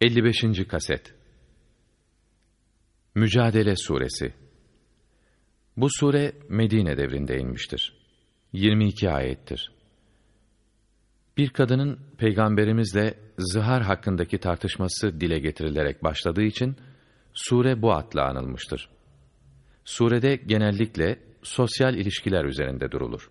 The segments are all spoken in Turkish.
55. Kaset Mücadele Suresi Bu sure Medine devrinde inmiştir. 22 ayettir. Bir kadının peygamberimizle zihar hakkındaki tartışması dile getirilerek başladığı için sure bu adla anılmıştır. Surede genellikle sosyal ilişkiler üzerinde durulur.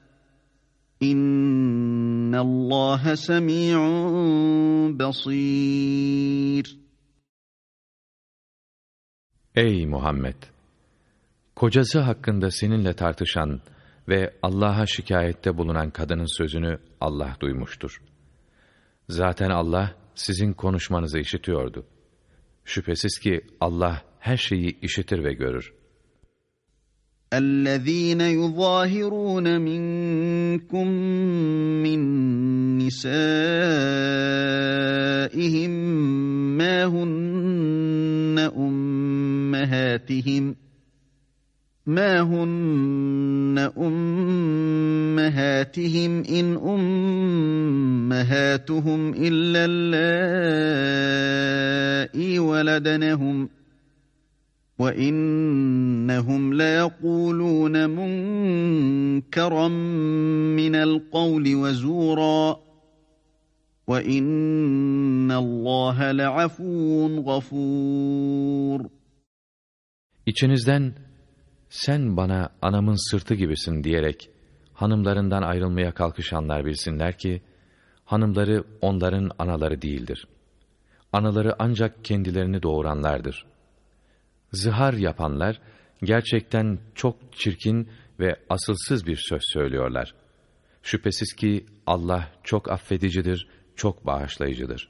İnnallâhe semî'un basîr. Ey Muhammed! Kocası hakkında seninle tartışan ve Allah'a şikayette bulunan kadının sözünü Allah duymuştur. Zaten Allah sizin konuşmanızı işitiyordu. Şüphesiz ki Allah her şeyi işitir ve görür. الذين يظاهرون منكم من نسائهم ما هن أمهاتهم ما هن أمهاتهم إن أمهاتهم إلا اللائي ولدنهم ۖ وَإِنَّهُمْ لَيَقُولُونَ مُنْكَرًا مِنَ الْقَوْلِ وَزُورًا وَإِنَّ اللّٰهَ لَعَفُوٌ غَفُورٌ İçinizden sen bana anamın sırtı gibisin diyerek hanımlarından ayrılmaya kalkışanlar bilsinler ki hanımları onların anaları değildir. Anaları ancak kendilerini doğuranlardır.'' Zihar yapanlar gerçekten çok çirkin ve asılsız bir söz söylüyorlar. Şüphesiz ki Allah çok affedicidir, çok bağışlayıcıdır.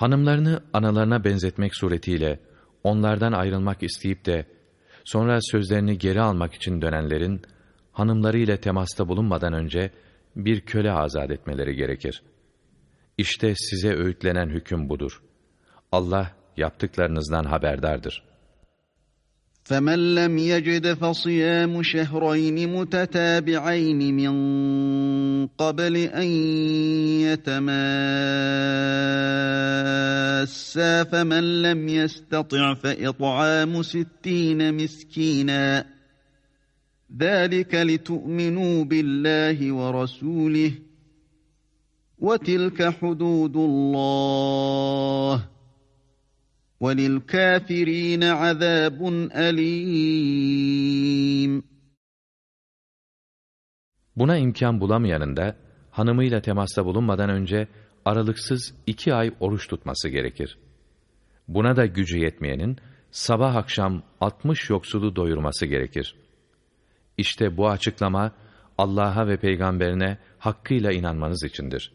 Hanımlarını analarına benzetmek suretiyle onlardan ayrılmak isteyip de sonra sözlerini geri almak için dönenlerin hanımlarıyla temasta bulunmadan önce bir köle azat etmeleri gerekir. İşte size öğütlenen hüküm budur. Allah yaptıklarınızdan haberdardır.'' فمن لم يجد فصيام شهرين متتابعين من قبل ان يتماسا فمن لم يستطع فإطعام ستين مسكينا. ذلك لتؤمنوا بالله ورسوله وتلك حدود الله. وَلِلْكَافِر۪ينَ عَذَابٌ أَل۪يمٌ. Buna imkan bulamayanın da hanımıyla temasta bulunmadan önce aralıksız iki ay oruç tutması gerekir. Buna da gücü yetmeyenin sabah akşam 60 yoksulu doyurması gerekir. İşte bu açıklama Allah'a ve peygamberine hakkıyla inanmanız içindir.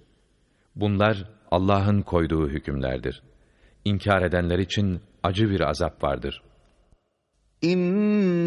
Bunlar Allah'ın koyduğu hükümlerdir.'' İnkar edenler için acı bir azap vardır. İnnellezîne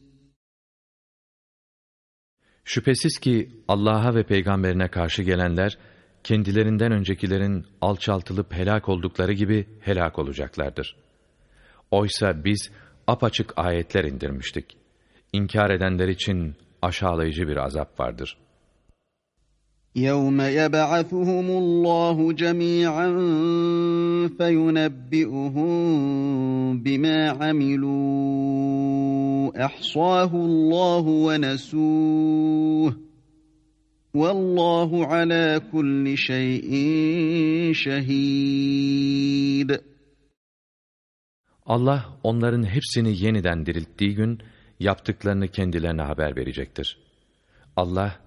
Şüphesiz ki Allah'a ve peygamberine karşı gelenler kendilerinden öncekilerin alçaltılıp helak oldukları gibi helak olacaklardır. Oysa biz apaçık ayetler indirmiştik. İnkar edenler için aşağılayıcı bir azap vardır.'' يَوْمَ يَبْعَثُهُمُ اللّٰهُ جَمِيعًا فَيُنَبِّئُهُم بِمَا عَمِلُوا اَحْصَاهُ اللّٰهُ وَنَسُوهُ وَاللّٰهُ عَلَى كُلِّ شَيْءٍ شَهِيدٌ Allah onların hepsini yeniden dirilttiği gün yaptıklarını kendilerine haber verecektir. Allah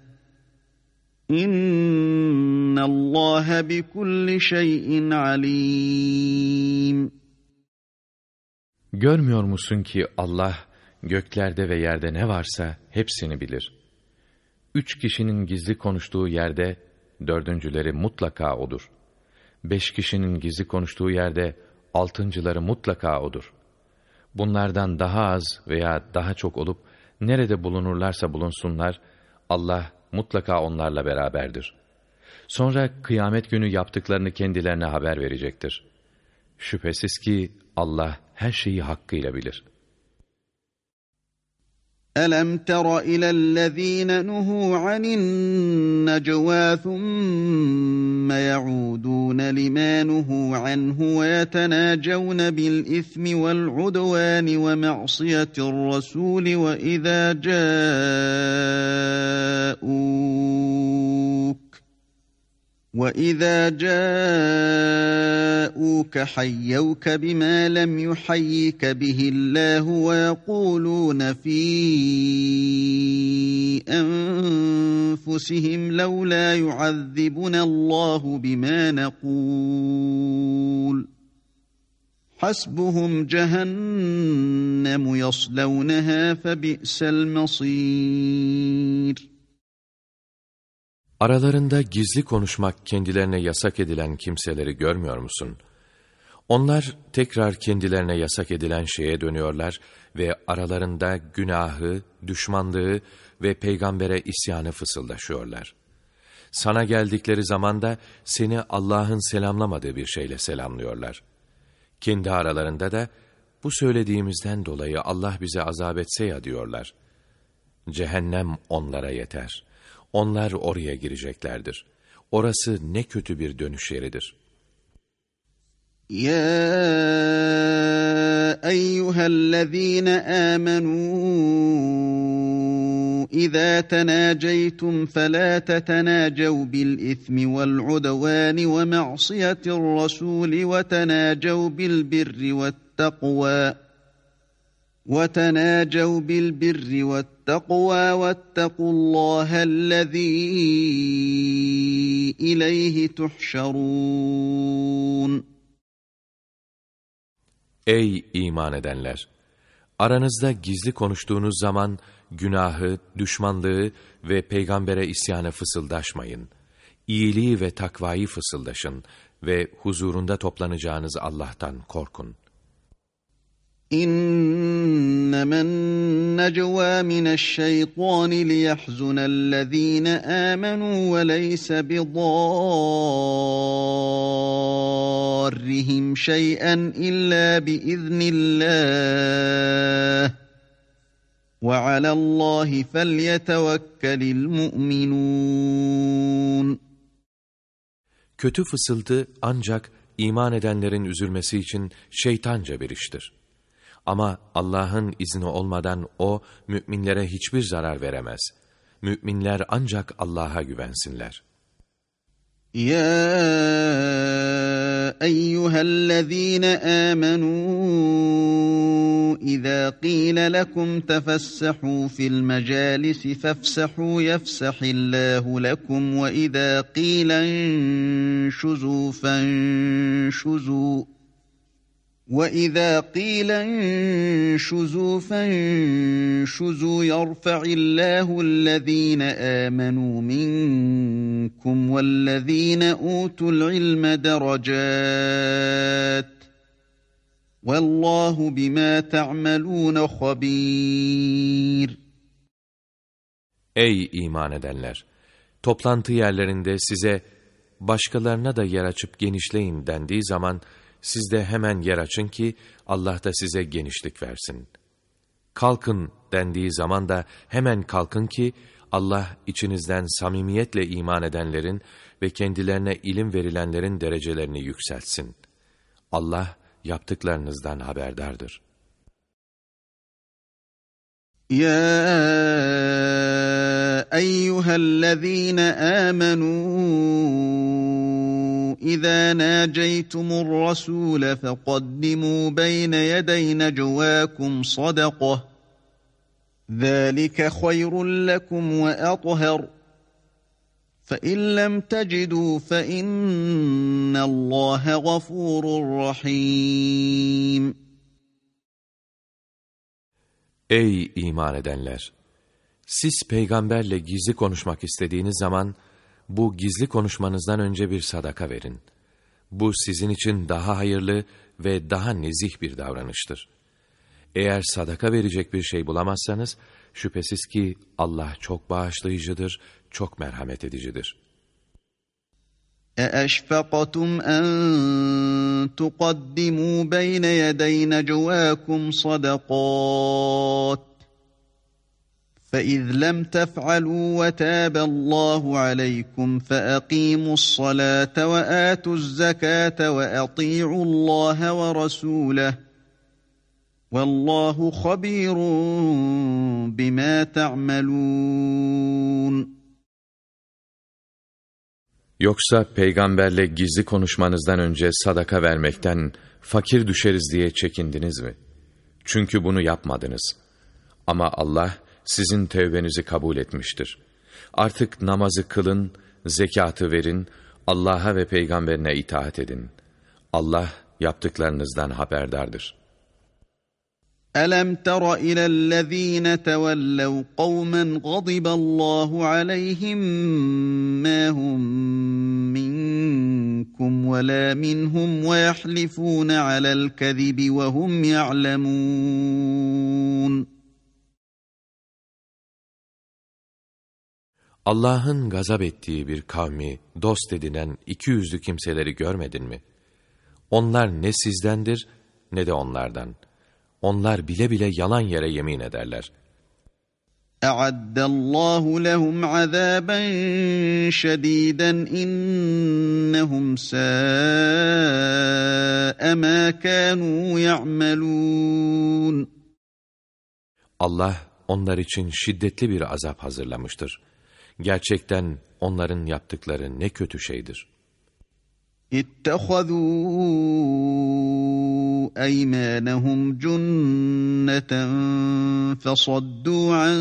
İnnallâhe bi kulli şeyin alim. Görmüyor musun ki Allah göklerde ve yerde ne varsa hepsini bilir. Üç kişinin gizli konuştuğu yerde dördüncüleri mutlaka odur. Beş kişinin gizli konuştuğu yerde altıncıları mutlaka odur. Bunlardan daha az veya daha çok olup nerede bulunurlarsa bulunsunlar Allah mutlaka onlarla beraberdir. Sonra kıyamet günü yaptıklarını kendilerine haber verecektir. Şüphesiz ki Allah her şeyi hakkıyla bilir. أَلَمْ تَرَ إِلَى الَّذ۪ينَ نُهُوا عَنِ النَّجْوَى ثُمَّ يَعُودُونَ لِمَا نُهُوا عَنْهُ وَيَتَنَاجَوْنَ بِالْإِثْمِ وَالْعُدْوَانِ وَمَعْصِيَةِ الرَّسُولِ وَإِذَا جَاءُوكَ وَإِذَا جَاءُوكَ حَيَّوْكَ بِمَا لَمْ يُحَيِّكَ بِهِ اللَّهُ وَيَقُولُونَ فِي أَنفُسِهِمْ لَوْلَا يُعَذِّبُنَا اللَّهُ بِمَا نَقُولُ حَسْبُهُمْ جَهَنَّمُ يَصْلَوْنَهَا فَبِئْسَ الْمَصِيرُ Aralarında gizli konuşmak kendilerine yasak edilen kimseleri görmüyor musun? Onlar tekrar kendilerine yasak edilen şeye dönüyorlar ve aralarında günahı, düşmanlığı ve peygambere isyanı fısıldaşıyorlar. Sana geldikleri zaman da seni Allah'ın selamlamadığı bir şeyle selamlıyorlar. Kendi aralarında da bu söylediğimizden dolayı Allah bize azap etse ya diyorlar. Cehennem onlara yeter.'' Onlar oraya gireceklerdir. Orası ne kötü bir dönüş yeridir. Ya eyyühellezîne âmenû İzâ tenâceytum felâ tetenâcev bil ismi vel udvâni ve ma'siyetir rasûli ve tenâcev bil birri ve takvâ. وَتَنَاجَوْا بِالْبِرِّ وَالتَّقْوَى وَاتَّقُوا اللّٰهَ الَّذ۪ي اِلَيْهِ تُحْشَرُونَ Ey iman edenler! Aranızda gizli konuştuğunuz zaman günahı, düşmanlığı ve peygambere isyanı fısıldaşmayın. İyiliği ve takvayı fısıldaşın ve huzurunda toplanacağınız Allah'tan korkun. إنما النجوى من الشيطان ليحزن الذين آمنوا وليس بضارهم شيئا إلا بإذن الله وعلى الله فليتوكل المؤمنون Kötü fısıltı ancak iman edenlerin üzülmesi için şeytanca bir iştir. Ama Allah'ın izni olmadan o müminlere hiçbir zarar veremez. Müminler ancak Allah'a güvensinler. Ya eyyühellezîne âmenû İzâ qîle lekum tefessahû fil mecâlisi fefsahû yefsahillâhu lekum ve izâ qîlen şuzû fenşuzû وَإِذَا قِيلَ انشُزُوا فَانشُزُوا يَرْفَعِ اللّٰهُ الَّذ۪ينَ آمَنُوا مِنْكُمْ وَالَّذ۪ينَ أُوتُوا الْعِلْمَ دَرَجَاتٍ وَاللّٰهُ بِمَا تَعْمَلُونَ خَب۪يرٌ Ey iman edenler! Toplantı yerlerinde size başkalarına da yer açıp genişleyin dendiği zaman, siz de hemen yer açın ki Allah da size genişlik versin. Kalkın dendiği zaman da hemen kalkın ki Allah içinizden samimiyetle iman edenlerin ve kendilerine ilim verilenlerin derecelerini yükseltsin. Allah yaptıklarınızdan haberdardır. Ya eyyühellezîne âmenû إذا ناجيتم الرسول فقدموا بين يدي نجواكم صدقة. ذلك خير لكم وأطهر. فإن لم تجدوا فإن الله غفور رحيم. Ey iman edenler! Siz peygamberle gizli konuşmak istediğiniz zaman, bu gizli konuşmanızdan önce bir sadaka verin. Bu sizin için daha hayırlı ve daha nezih bir davranıştır. Eğer sadaka verecek bir şey bulamazsanız, şüphesiz ki Allah çok bağışlayıcıdır, çok merhamet edicidir. أَأَشْفَقْتُمْ أَن تُقَدِّمُوا بَيْنَ يَدَيْ نَجْوَاكُمْ صَدَقَاتٍ فإذ لم تفعلوا وتاب الله عليكم فأقيموا الصلاة وآتوا الزكاة وأطيعوا الله ورسوله والله خبير بما تعملون Yoksa peygamberle gizli konuşmanızdan önce sadaka vermekten fakir düşeriz diye çekindiniz mi? Çünkü bunu yapmadınız. Ama Allah sizin tevbenizi kabul etmiştir. Artık namazı kılın, zekatı verin, Allah'a ve peygamberine itaat edin. Allah yaptıklarınızdan haberdardır. أَلَمْ تَرَ إِلَى الَّذ۪ينَ تَوَلَّوْا قَوْمًا غَضِبَ اللّٰهُ عَلَيْهِمْ مَا هُمْ مِنْكُمْ وَلَا مِنْهُمْ وَيَحْلِفُونَ عَلَى الْكَذِبِ وَهُمْ يَعْلَمُونَ Allah'ın gazap ettiği bir kavmi dost edinen iki yüzlü kimseleri görmedin mi? Onlar ne sizdendir ne de onlardan. Onlar bile bile yalan yere yemin ederler. اَعَدَّ اللّٰهُ لَهُمْ عَذَابًا شَد۪يدًا اِنَّهُمْ سَاءَ مَا كَانُوا يَعْمَلُونَ Allah onlar için şiddetli bir azap hazırlamıştır. Gerçekten onların yaptıkları ne kötü şeydir. اتخذوا ايمانهم جنة فصدوا عن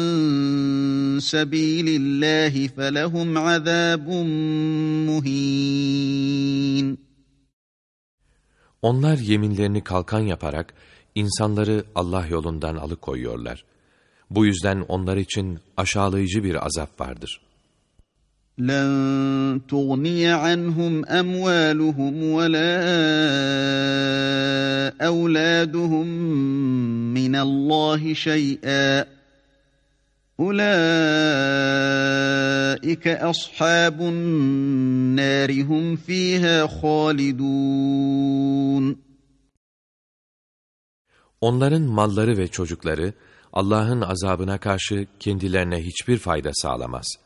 سبيل الله فلهم عذاب مهين Onlar yeminlerini kalkan yaparak insanları Allah yolundan alıkoyuyorlar. Bu yüzden onlar için aşağılayıcı bir azap vardır. لن تغني عنهم أموالهم ولا أولادهم من الله شيئا أولئك أصحاب النار هم فيها خالدون Onların malları ve çocukları Allah'ın azabına karşı kendilerine hiçbir fayda sağlamaz.''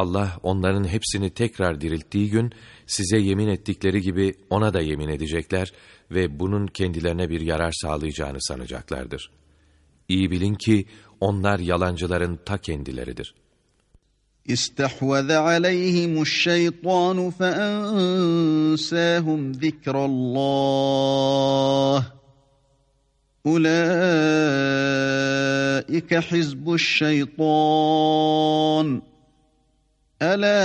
Allah onların hepsini tekrar dirilttiği gün size yemin ettikleri gibi ona da yemin edecekler ve bunun kendilerine bir yarar sağlayacağını sanacaklardır. İyi bilin ki onlar yalancıların ta kendileridir. İstehveze aleyhimu'ş-şeytanu feensâhum zikrallah. Ulaike hizbu'ş-şeytan. Ela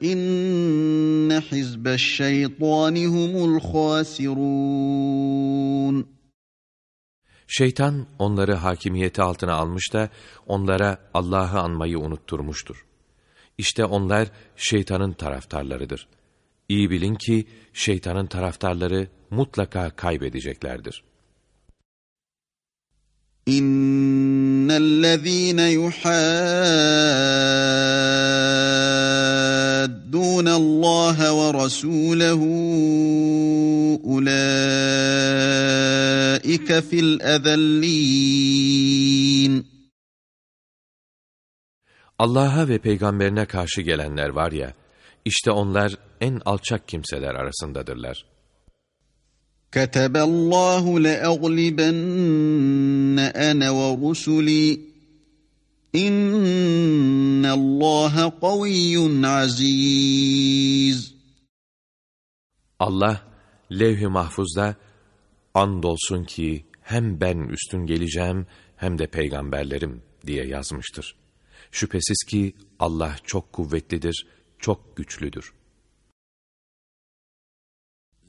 inne hizbeş-şeytani humul hasirun. Şeytan onları hakimiyeti altına almış da onlara Allah'ı anmayı unutturmuştur. İşte onlar şeytanın taraftarlarıdır. İyi bilin ki şeytanın taraftarları mutlaka kaybedeceklerdir. İnnellezîne yuhâddûne Allah ve rasûlehu ulaike fil ezellîn. Allah'a ve peygamberine karşı gelenler var ya, işte onlar en alçak kimseler arasındadırlar. كتب الله لأغلبن أنا ورسلي إن الله قوي عزيز Allah levh-i mahfuzda andolsun ki hem ben üstün geleceğim hem de peygamberlerim diye yazmıştır. Şüphesiz ki Allah çok kuvvetlidir, çok güçlüdür.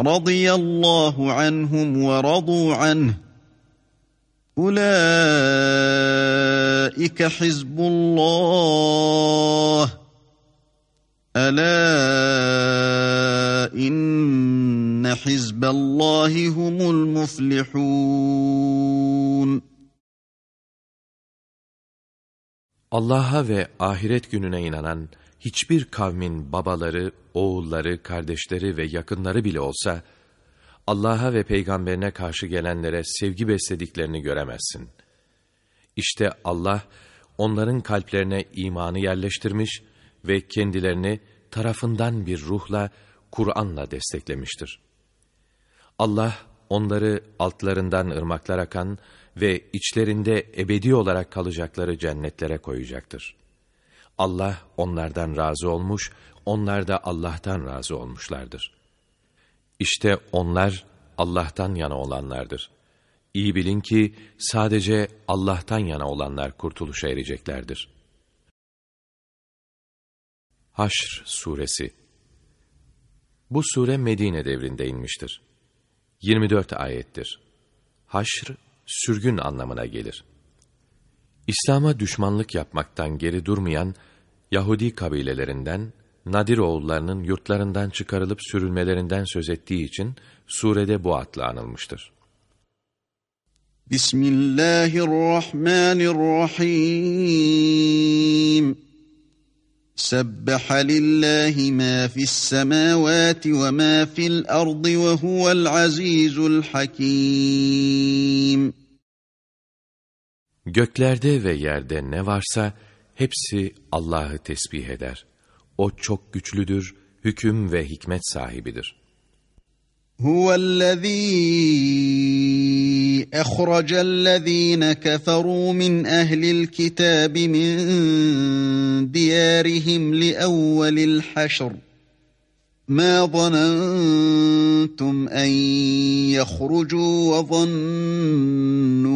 رضي الله عنهم ورضوا عنه. أولئك حزب الله. ألا إن حزب الله هم المفلحون. Allah'a ve ahiret gününe inanan hiçbir kavmin babaları, oğulları, kardeşleri ve yakınları bile olsa, Allah'a ve peygamberine karşı gelenlere sevgi beslediklerini göremezsin. İşte Allah, onların kalplerine imanı yerleştirmiş ve kendilerini tarafından bir ruhla, Kur'an'la desteklemiştir. Allah, onları altlarından ırmaklar akan ve içlerinde ebedi olarak kalacakları cennetlere koyacaktır. Allah onlardan razı olmuş, onlar da Allah'tan razı olmuşlardır. İşte onlar Allah'tan yana olanlardır. İyi bilin ki sadece Allah'tan yana olanlar kurtuluşa ereceklerdir. Haşr Suresi Bu sure Medine devrinde inmiştir. 24 ayettir. Haşr, sürgün anlamına gelir. İslam'a düşmanlık yapmaktan geri durmayan Yahudi kabilelerinden Nadir oğullarının yurtlarından çıkarılıp sürülmelerinden söz ettiği için surede bu adla anılmıştır. بسم الله الرحمن الرحيم سبح لله ما في السماوات وما في الأرض وهو العزيز الحكيم Göklerde ve yerde ne varsa hepsi Allah'ı tesbih eder. O çok güçlüdür, hüküm ve hikmet sahibidir. هو الذي اخرج الذين كفروا من اهل الكتاب من ديارهم لاول الحشر ما ظننتم ان يخرجوا وظنوا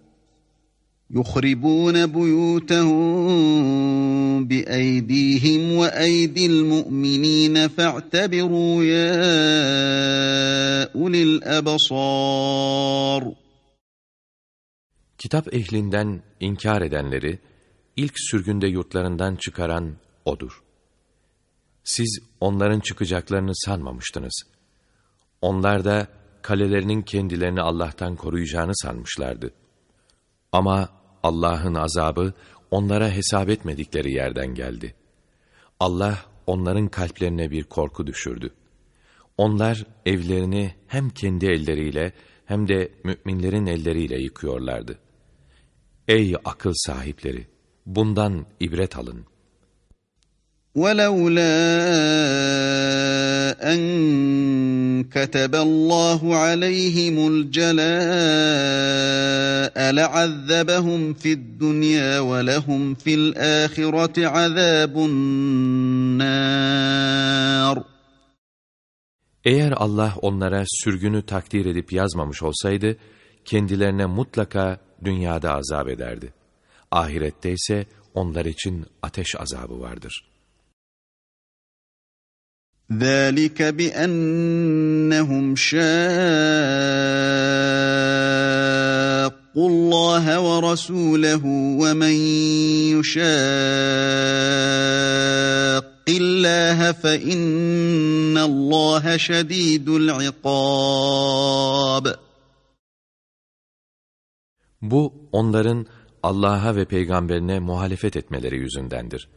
يخربون بيوتهم بأيديهم وأيدي المؤمنين فاعتبروا يا أولي الأبصار Kitap ehlinden inkar edenleri ilk sürgünde yurtlarından çıkaran O'dur. Siz onların çıkacaklarını sanmamıştınız. Onlar da kalelerinin kendilerini Allah'tan koruyacağını sanmışlardı. Ama Allah'ın azabı onlara hesap etmedikleri yerden geldi. Allah onların kalplerine bir korku düşürdü. Onlar evlerini hem kendi elleriyle hem de müminlerin elleriyle yıkıyorlardı. Ey akıl sahipleri! Bundan ibret alın. وَلَوْلَا أَنْ كَتَبَ اللّٰهُ عَلَيْهِمُ الْجَلَاءَ لَعَذَّبَهُمْ فِي الدُّنْيَا وَلَهُمْ فِي الْآخِرَةِ عَذَابُ النَّارِ Eğer Allah onlara sürgünü takdir edip yazmamış olsaydı, kendilerine mutlaka dünyada azap ederdi. Ahirette ise onlar için ateş azabı vardır. ذَٰلِكَ بِأَنَّهُمْ شَاقُّوا اللّٰهَ وَرَسُولَهُ وَمَنْ يُشَاقِّ اللّٰهَ فَإِنَّ اللّٰهَ شَد۪يدُ الْعِقَابِ Bu onların Allah'a ve peygamberine muhalefet etmeleri yüzündendir.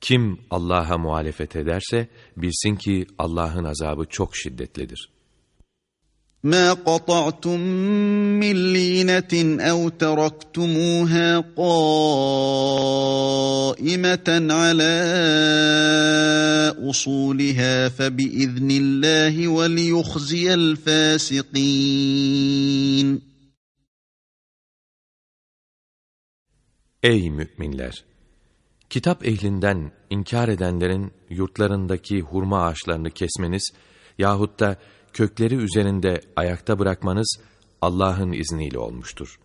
Kim Allah'a muhalefet ederse bilsin ki Allah'ın azabı çok şiddetlidir. مَا قَطَعْتُم مِّن لِّينَةٍ أَوْ تَرَكْتُمُوهَا قَائِمَةً عَلَىٰ أُصُولِهَا فَبِإِذْنِ اللّٰهِ وَلِيُخْزِيَ الْفَاسِقِينَ Ey müminler! Kitap ehlinden inkar edenlerin yurtlarındaki hurma ağaçlarını kesmeniz yahut da kökleri üzerinde ayakta bırakmanız Allah'ın izniyle olmuştur.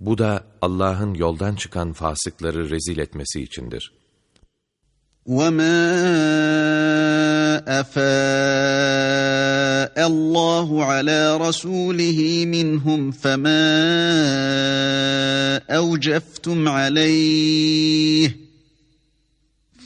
Bu da Allah'ın yoldan çıkan fasıkları rezil etmesi içindir. وَمَا أَفَاءَ اللّٰهُ عَلَى رَسُولِهِ مِنْهُمْ فَمَا أَوْجَفْتُمْ عَلَيْهِ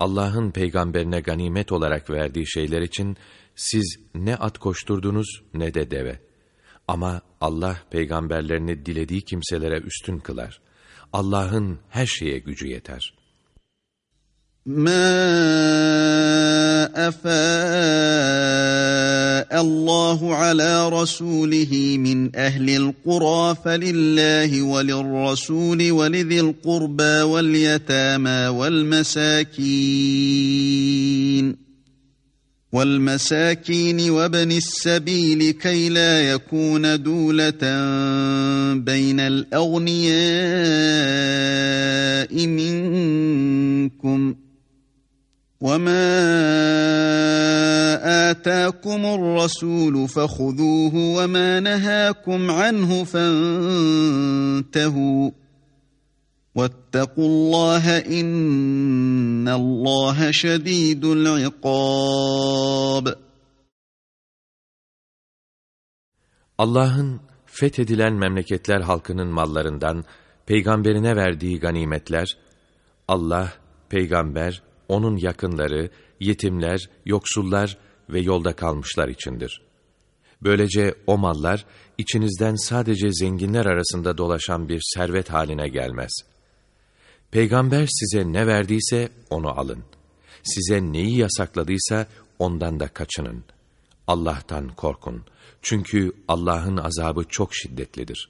Allah'ın peygamberine ganimet olarak verdiği şeyler için siz ne at koşturdunuz ne de deve. Ama Allah peygamberlerini dilediği kimselere üstün kılar. Allah'ın her şeye gücü yeter. مَا أَفَاءَ اللّٰهُ عَلَى رَسُولِهِ مِنْ أَهْلِ الْقُرَى فَلِلَّهِ وَلِلرَّسُولِ وَلِذِي الْقُرْبَى وَالْيَتَامَى وَالْمَسَاكِينِ والمساكين وابن السبيل كي لا يكون دولة بين الأغنياء منكم وما آتاكم الرسول فخذوه وما نهاكم عنه فانتهوا واتقوا الله إن الله شديد العقاب Allah'ın fethedilen memleketler halkının mallarından peygamberine verdiği ganimetler, Allah, peygamber, onun yakınları, yetimler, yoksullar ve yolda kalmışlar içindir. Böylece o mallar içinizden sadece zenginler arasında dolaşan bir servet haline gelmez.'' Peygamber size ne verdiyse onu alın. Size neyi yasakladıysa ondan da kaçının. Allah'tan korkun. Çünkü Allah'ın azabı çok şiddetlidir.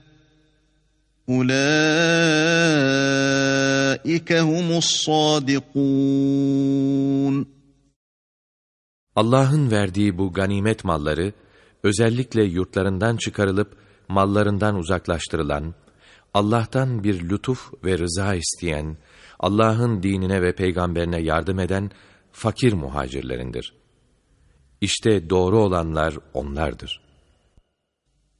Ulaike humus. Allah'ın verdiği bu ganimet malları özellikle yurtlarından çıkarılıp mallarından uzaklaştırılan, Allah'tan bir lütuf ve rıza isteyen, Allah'ın dinine ve peygamberine yardım eden fakir muhacirlerindir. İşte doğru olanlar onlardır.''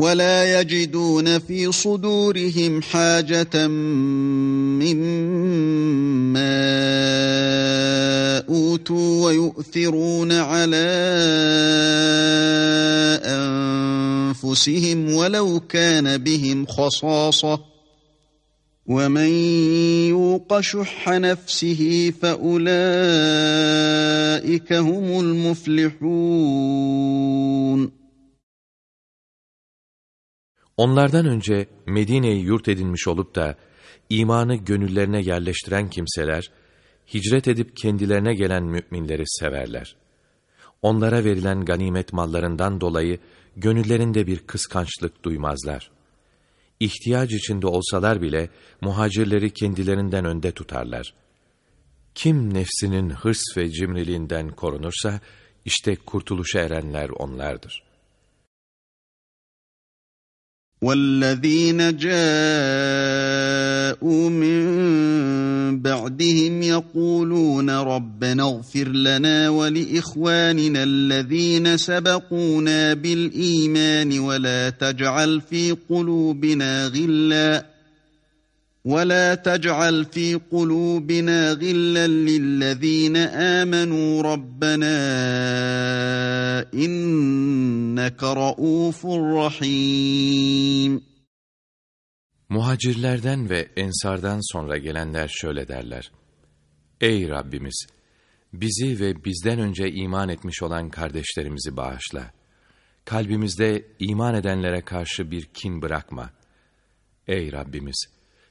ولا يجدون في صدورهم حاجة مما أوتوا ويؤثرون على أنفسهم ولو كان بهم خصاصة. ومن يوق شح نفسه فأولئك هم المفلحون. Onlardan önce Medine'yi yurt edinmiş olup da imanı gönüllerine yerleştiren kimseler, hicret edip kendilerine gelen müminleri severler. Onlara verilen ganimet mallarından dolayı gönüllerinde bir kıskançlık duymazlar. İhtiyaç içinde olsalar bile muhacirleri kendilerinden önde tutarlar. Kim nefsinin hırs ve cimriliğinden korunursa, işte kurtuluşa erenler onlardır.'' والذين جاءوا من بعدهم يقولون ربنا اغفر لنا ولإخواننا الذين سبقونا بالإيمان ولا تجعل في قلوبنا غلا ولا تجعل في قلوبنا غلا للذين امنوا ربنا inneke raufur rahim. Muhacirlerden ve ensardan sonra gelenler şöyle derler. Ey Rabbimiz! Bizi ve bizden önce iman etmiş olan kardeşlerimizi bağışla. Kalbimizde iman edenlere karşı bir kin bırakma. Ey Rabbimiz!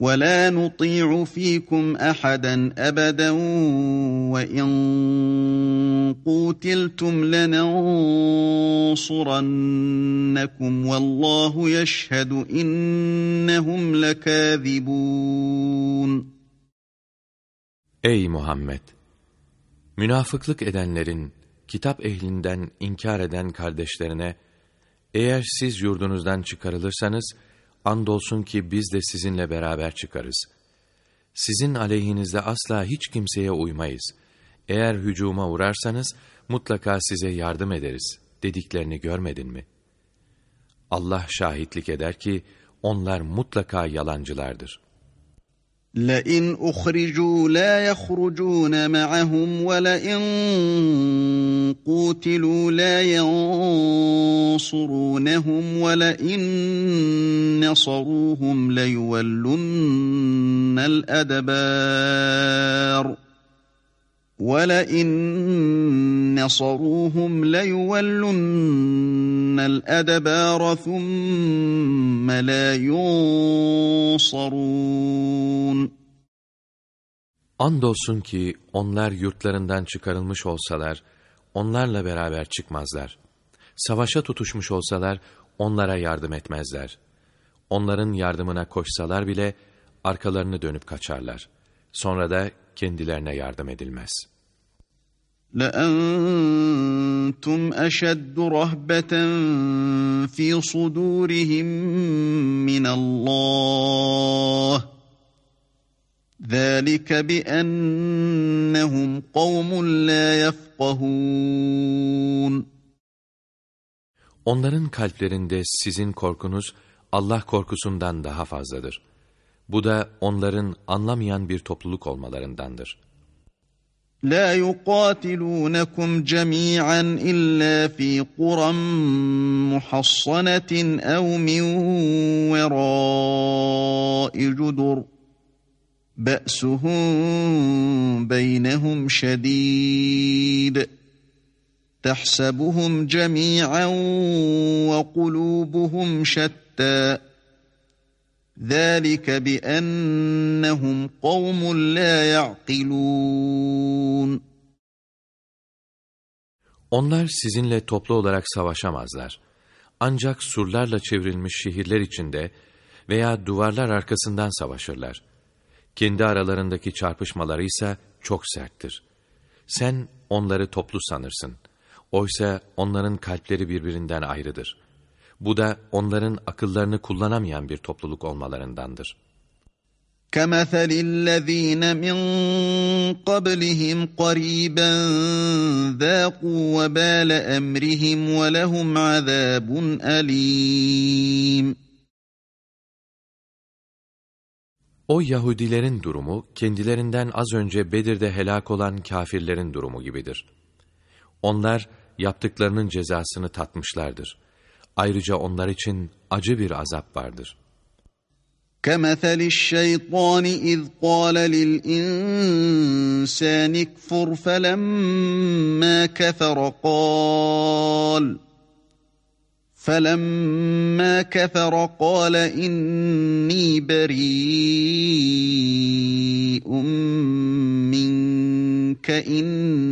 ولا نطيع فيكم احدا ابدا وان قوتلتم لننصرنكم والله يشهد انهم لكاذبون Ey Muhammed! Münafıklık edenlerin, kitap ehlinden inkar eden kardeşlerine, eğer siz yurdunuzdan çıkarılırsanız, andolsun ki biz de sizinle beraber çıkarız. Sizin aleyhinizde asla hiç kimseye uymayız. Eğer hücuma uğrarsanız mutlaka size yardım ederiz dediklerini görmedin mi? Allah şahitlik eder ki onlar mutlaka yalancılardır.'' لئن أخرجوا لا يخرجون معهم ولئن قوتلوا لا ينصرونهم ولئن نصروهم ليولن الأدبار ولئن نصروهم ليولن الأدبار ثم لا ينصرون Andolsun ki onlar yurtlarından çıkarılmış olsalar, onlarla beraber çıkmazlar. Savaşa tutuşmuş olsalar, onlara yardım etmezler. Onların yardımına koşsalar bile, arkalarını dönüp kaçarlar. Sonra da kendilerine yardım edilmez. لَأَنْتُمْ أَشَدُّ رَهْبَةً فِي صُدُورِهِمْ مِنَ اللّٰهِ ذَٰلِكَ بِأَنَّهُمْ قَوْمٌ لَا يَفْقَهُونَ Onların kalplerinde sizin korkunuz Allah korkusundan daha fazladır. Bu da onların anlamayan bir topluluk olmalarındandır. لا يقاتلونكم جميعا إلا في قرى محصنة أو من وراء جدر بأسهم بينهم شديد تحسبهم جميعا وقلوبهم شتى ذَٰلِكَ بِأَنَّهُمْ قَوْمٌ لَا يَعْقِلُونَ Onlar sizinle toplu olarak savaşamazlar. Ancak surlarla çevrilmiş şehirler içinde veya duvarlar arkasından savaşırlar. Kendi aralarındaki çarpışmaları ise çok serttir. Sen onları toplu sanırsın. Oysa onların kalpleri birbirinden ayrıdır.'' Bu da onların akıllarını kullanamayan bir topluluk olmalarındandır. كَمَثَلِ الَّذ۪ينَ مِنْ قَبْلِهِمْ قَرِيبًا ذَاقُوا وَبَالَ أَمْرِهِمْ وَلَهُمْ عَذَابٌ أَلِيمٌ O Yahudilerin durumu, kendilerinden az önce Bedir'de helak olan kafirlerin durumu gibidir. Onlar, yaptıklarının cezasını tatmışlardır. Ayrıca onlar için acı bir azap vardır. كَمَثَلِ الشَّيْطَانِ اِذْ قَالَ لِلْاِنْسَانِ اكْفُرْ فَلَمَّا كَفَرَ قَالَ فَلَمَّا كَفَرَ قَالَ إِنِّي بَرِيءٌ مِّنْكَ إِنِّي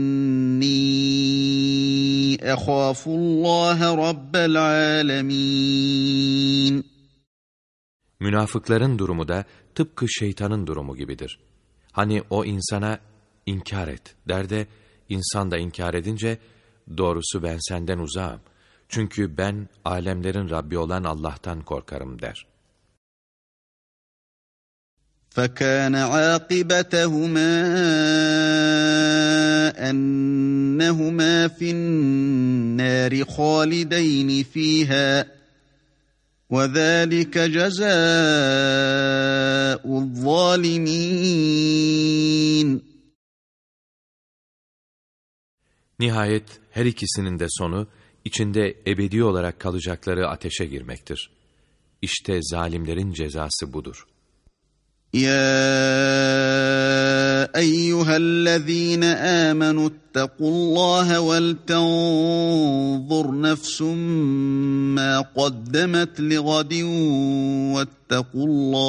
ehâfullâhe rabbel âlemîn. Münafıkların durumu da tıpkı şeytanın durumu gibidir. Hani o insana inkar et der de insan da inkar edince doğrusu ben senden uzağım. Çünkü ben alemlerin Rabbi olan Allah'tan korkarım der.'' فكان عاقبتهما انهما في النار خالدين فيها وذلك جزاء الظالمين Nihayet her ikisinin de sonu içinde ebedi olarak kalacakları ateşe girmektir. İşte zalimlerin cezası budur. Ya eyyühellezîne âmenü ettequllâhe vel tenzur nefsum mâ qaddemet li gadin vettequllâh.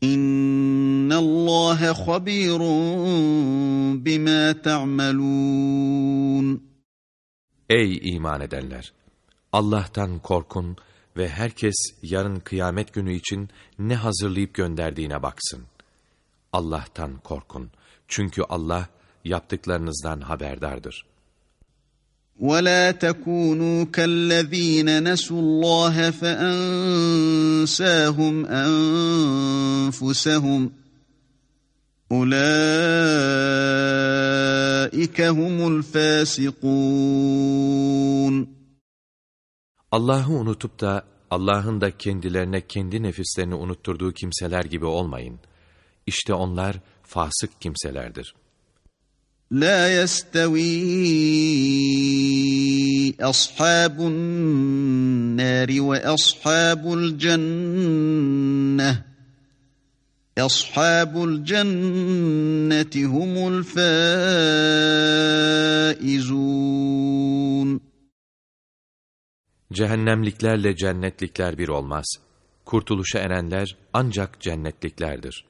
İnnallâhe habirun bimâ ta'melûn. Ey iman edenler! Allah'tan korkun ve herkes yarın kıyamet günü için ne hazırlayıp gönderdiğine baksın. Allah'tan korkun. Çünkü Allah yaptıklarınızdan haberdardır.'' ولا تكونوا كالذين نسوا الله فانساهم انفسهم اولئك هم الفاسقون Allah'ı unutup da Allah'ın da kendilerine kendi nefislerini unutturduğu kimseler gibi olmayın. İşte onlar fasık kimselerdir. Yestevi ashabun nari ve ashabul cenneh. Ashabul cenneti humul faizun. Cehennemliklerle cennetlikler bir olmaz. Kurtuluşa erenler ancak cennetliklerdir.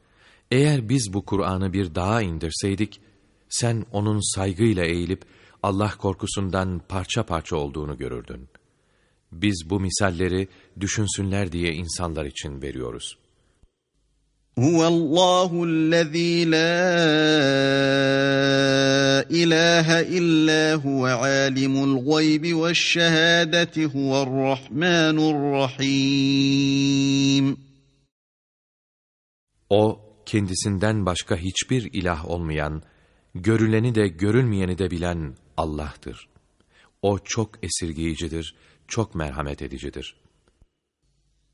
Eğer biz bu Kur'an'ı bir dağa indirseydik, sen onun saygıyla eğilip Allah korkusundan parça parça olduğunu görürdün. Biz bu misalleri düşünsünler diye insanlar için veriyoruz. Huvallahüllezî lâ ilâhe illâ huve âlimul gaybi veşşehâdeti huverrahmânurrahîm. O kendisinden başka hiçbir ilah olmayan, görüleni de görülmeyeni de bilen Allah'tır. O çok esirgiyicidir, çok merhamet edicidir.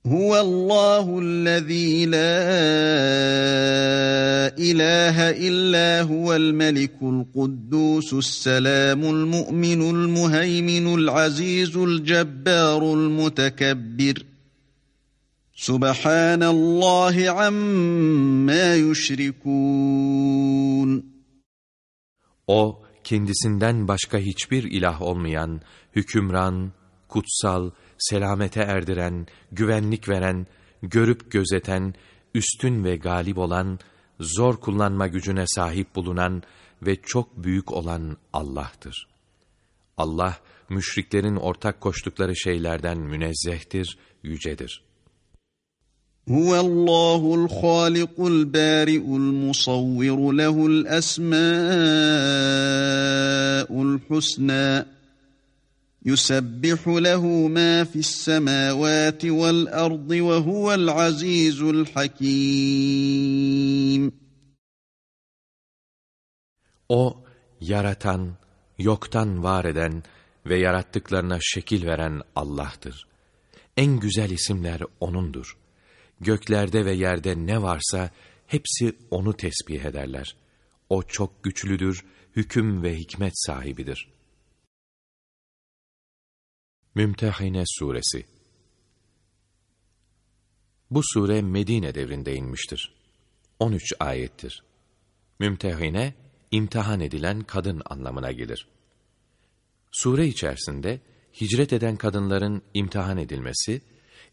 Huvallahüllezî lâ ilâhe illâ huvel melikul kuddûsus selâmul mu'minul muheyminul azîzul cebbârul mutekebbir. Subhanallahi amma yüşrikûn. O, kendisinden başka hiçbir ilah olmayan, hükümran, kutsal, selamete erdiren, güvenlik veren, görüp gözeten, üstün ve galip olan, zor kullanma gücüne sahip bulunan ve çok büyük olan Allah'tır. Allah, müşriklerin ortak koştukları şeylerden münezzehtir, yücedir.'' هو الله الخالق البارئ المصور له الأسماء الحسنى يسبح له ما في السماوات والأرض وهو العزيز الحكيم O, yaratan, yoktan var eden ve yarattıklarına şekil veren Allah'tır. En güzel isimler O'nundur. Göklerde ve yerde ne varsa hepsi O'nu tesbih ederler. O çok güçlüdür, hüküm ve hikmet sahibidir.'' Mümtehine Suresi Bu sure Medine devrinde inmiştir. 13 ayettir. Mümtehine, imtihan edilen kadın anlamına gelir. Sure içerisinde hicret eden kadınların imtihan edilmesi,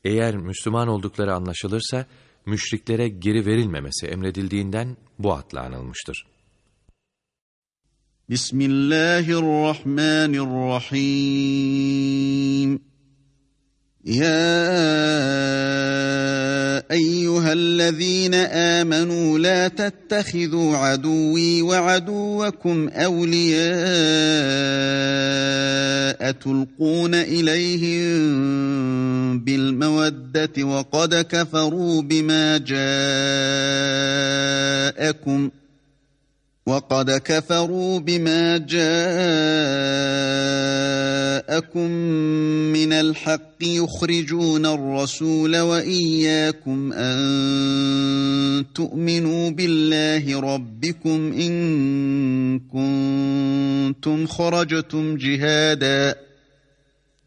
eğer Müslüman oldukları anlaşılırsa, müşriklere geri verilmemesi emredildiğinden bu adla anılmıştır. Bismillahirrahmanirrahim. يا أيها الذين آمنوا لا تتخذوا عدوي وعدوكم أولياء تلقون إليهم بالمودة وقد كفروا بما جاءكم ۖ وَقَدْ كَفَرُوا بِمَا جَاءَكُم مِّنَ الْحَقِّ يُخْرِجُونَ الرَّسُولَ وَإِيَّاكُمْ أَن تُؤْمِنُوا بِاللَّهِ رَبِّكُمْ إِن كُنتُمْ خَرَجْتُمْ جِهَادًا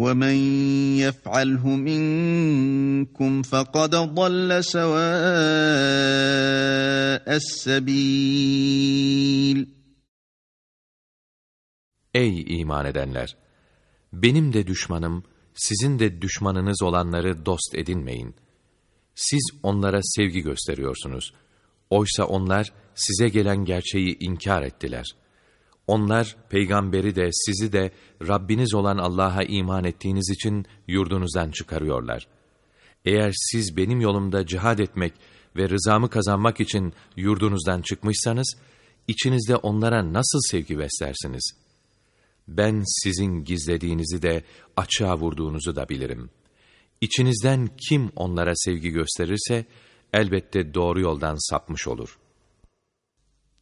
ومن يفعله منكم فقد ضل سواء السبيل Ey iman edenler! Benim de düşmanım, sizin de düşmanınız olanları dost edinmeyin. Siz onlara sevgi gösteriyorsunuz. Oysa onlar size gelen gerçeği inkar ettiler. Onlar peygamberi de sizi de Rabbiniz olan Allah'a iman ettiğiniz için yurdunuzdan çıkarıyorlar. Eğer siz benim yolumda cihad etmek ve rızamı kazanmak için yurdunuzdan çıkmışsanız, içinizde onlara nasıl sevgi beslersiniz?'' ben sizin gizlediğinizi de açığa vurduğunuzu da bilirim. İçinizden kim onlara sevgi gösterirse elbette doğru yoldan sapmış olur.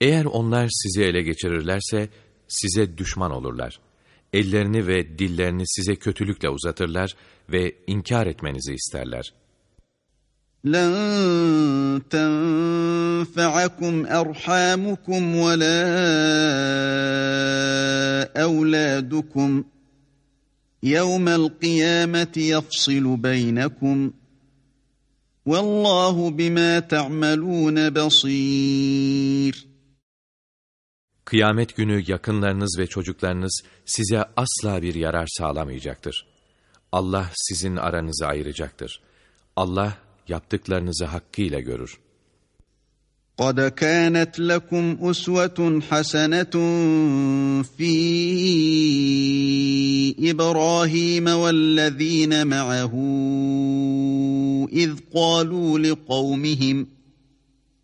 Eğer onlar sizi ele geçirirlerse size düşman olurlar. Ellerini ve dillerini size kötülükle uzatırlar ve inkar etmenizi isterler. لن تنفعكم أرحامكم ولا أولادكم يوم القيامة يفصل بينكم والله بما تعملون بصير Kıyamet günü yakınlarınız ve çocuklarınız size asla bir yarar sağlamayacaktır. Allah sizin aranızı ayıracaktır. Allah yaptıklarınızı hakkıyla görür. قَدْ كَانَتْ لَكُمْ أُسْوَةٌ حَسَنَةٌ فِي إِبْرَاهِيمَ وَالَّذِينَ مَعَهُ إِذْ قَالُوا لِقَوْمِهِمْ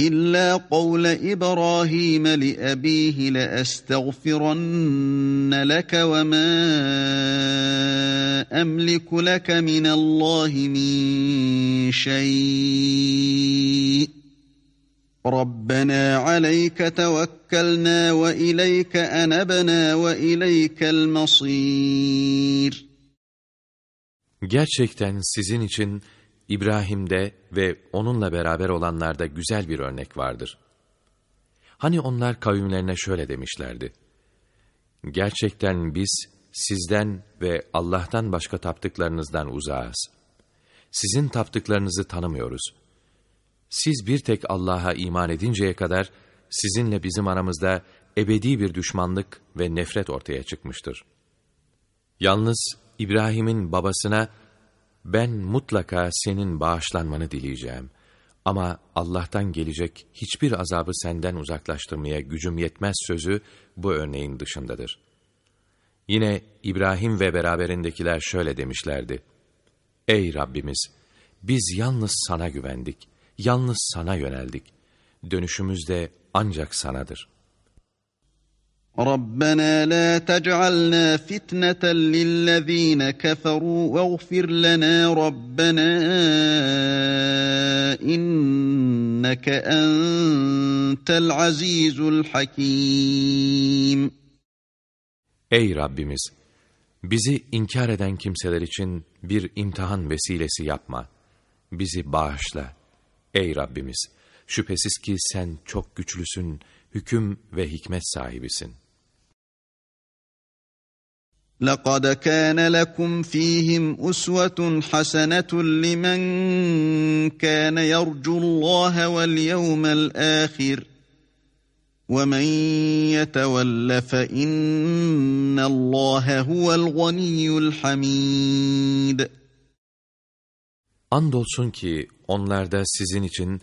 إلا قول إبراهيم لأبيه لأستغفرن لك وما أملك لك من الله من شيء. ربنا عليك توكلنا وإليك أنبنا وإليك المصير. Gerçekten sizin için İbrahim'de ve onunla beraber olanlarda güzel bir örnek vardır. Hani onlar kavimlerine şöyle demişlerdi. Gerçekten biz sizden ve Allah'tan başka taptıklarınızdan uzağız. Sizin taptıklarınızı tanımıyoruz. Siz bir tek Allah'a iman edinceye kadar sizinle bizim aramızda ebedi bir düşmanlık ve nefret ortaya çıkmıştır. Yalnız İbrahim'in babasına ben mutlaka senin bağışlanmanı dileyeceğim. Ama Allah'tan gelecek hiçbir azabı senden uzaklaştırmaya gücüm yetmez sözü bu örneğin dışındadır. Yine İbrahim ve beraberindekiler şöyle demişlerdi. Ey Rabbimiz! Biz yalnız sana güvendik, yalnız sana yöneldik. Dönüşümüz de ancak sanadır.'' ربنا لا تجعلنا فتنة للذين كفروا واغفر لنا ربنا إنك أنت العزيز الحكيم Ey Rabbimiz! Bizi inkar eden kimseler için bir imtihan vesilesi yapma. Bizi bağışla. Ey Rabbimiz! Şüphesiz ki sen çok güçlüsün, hüküm ve hikmet sahibisin. لقد كان لكم فيهم أسوة حسنة لمن كان يرجو الله واليوم الآخر ومن يتول فإن الله هو الغني الحميد Andolsun ki onlarda sizin için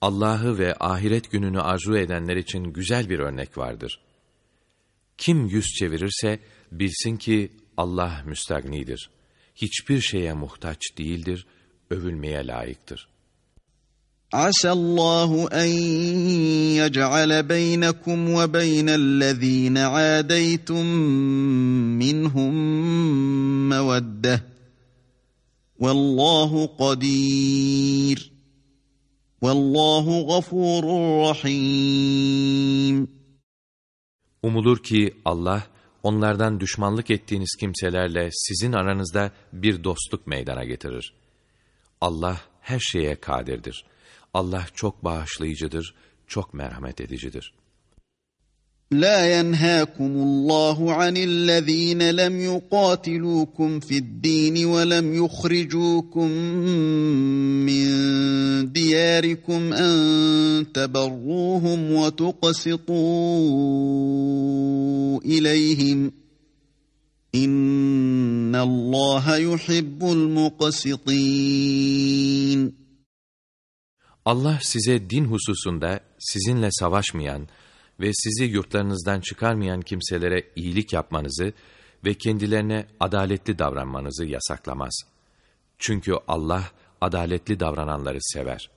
Allah'ı ve ahiret gününü arzu edenler için güzel bir örnek vardır. Kim yüz çevirirse Bilsin ki Allah müstagnidir. Hiçbir şeye muhtaç değildir, övülmeye layıktır. Asallahu en yec'ale beynekum ve beynellezîne âdeytum minhum meveddeh. Vallahu kadir. Vallahu gafurur rahim. Umulur ki Allah onlardan düşmanlık ettiğiniz kimselerle sizin aranızda bir dostluk meydana getirir. Allah her şeye kadirdir. Allah çok bağışlayıcıdır, çok merhamet edicidir. لا ينهاكم الله عن الذين لم يقاتلوكم في الدين ولم يخرجوكم من دياركم أن تبروهم وتقسطوا إليهم إن الله يحب المقسطين. Allah size din hususunda sizinle savaşmayan ve sizi yurtlarınızdan çıkarmayan kimselere iyilik yapmanızı ve kendilerine adaletli davranmanızı yasaklamaz. Çünkü Allah adaletli davrananları sever.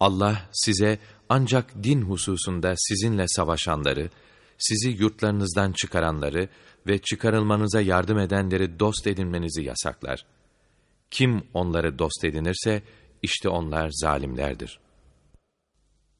Allah size ancak din hususunda sizinle savaşanları, sizi yurtlarınızdan çıkaranları ve çıkarılmanıza yardım edenleri dost edinmenizi yasaklar. Kim onları dost edinirse, işte onlar zalimlerdir.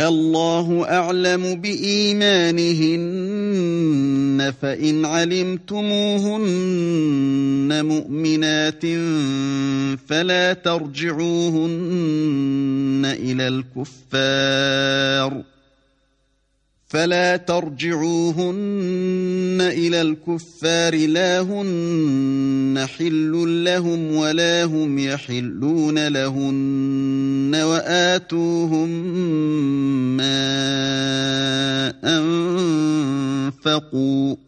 الله أعلم بإيمانهن فإن علمتموهن مؤمنات فلا ترجعوهن إلى الكفار. فلا ترجعوهن إلى الكفار لا هن حل لهم ولا هم يحلون لهن وآتوهم ما أنفقوا.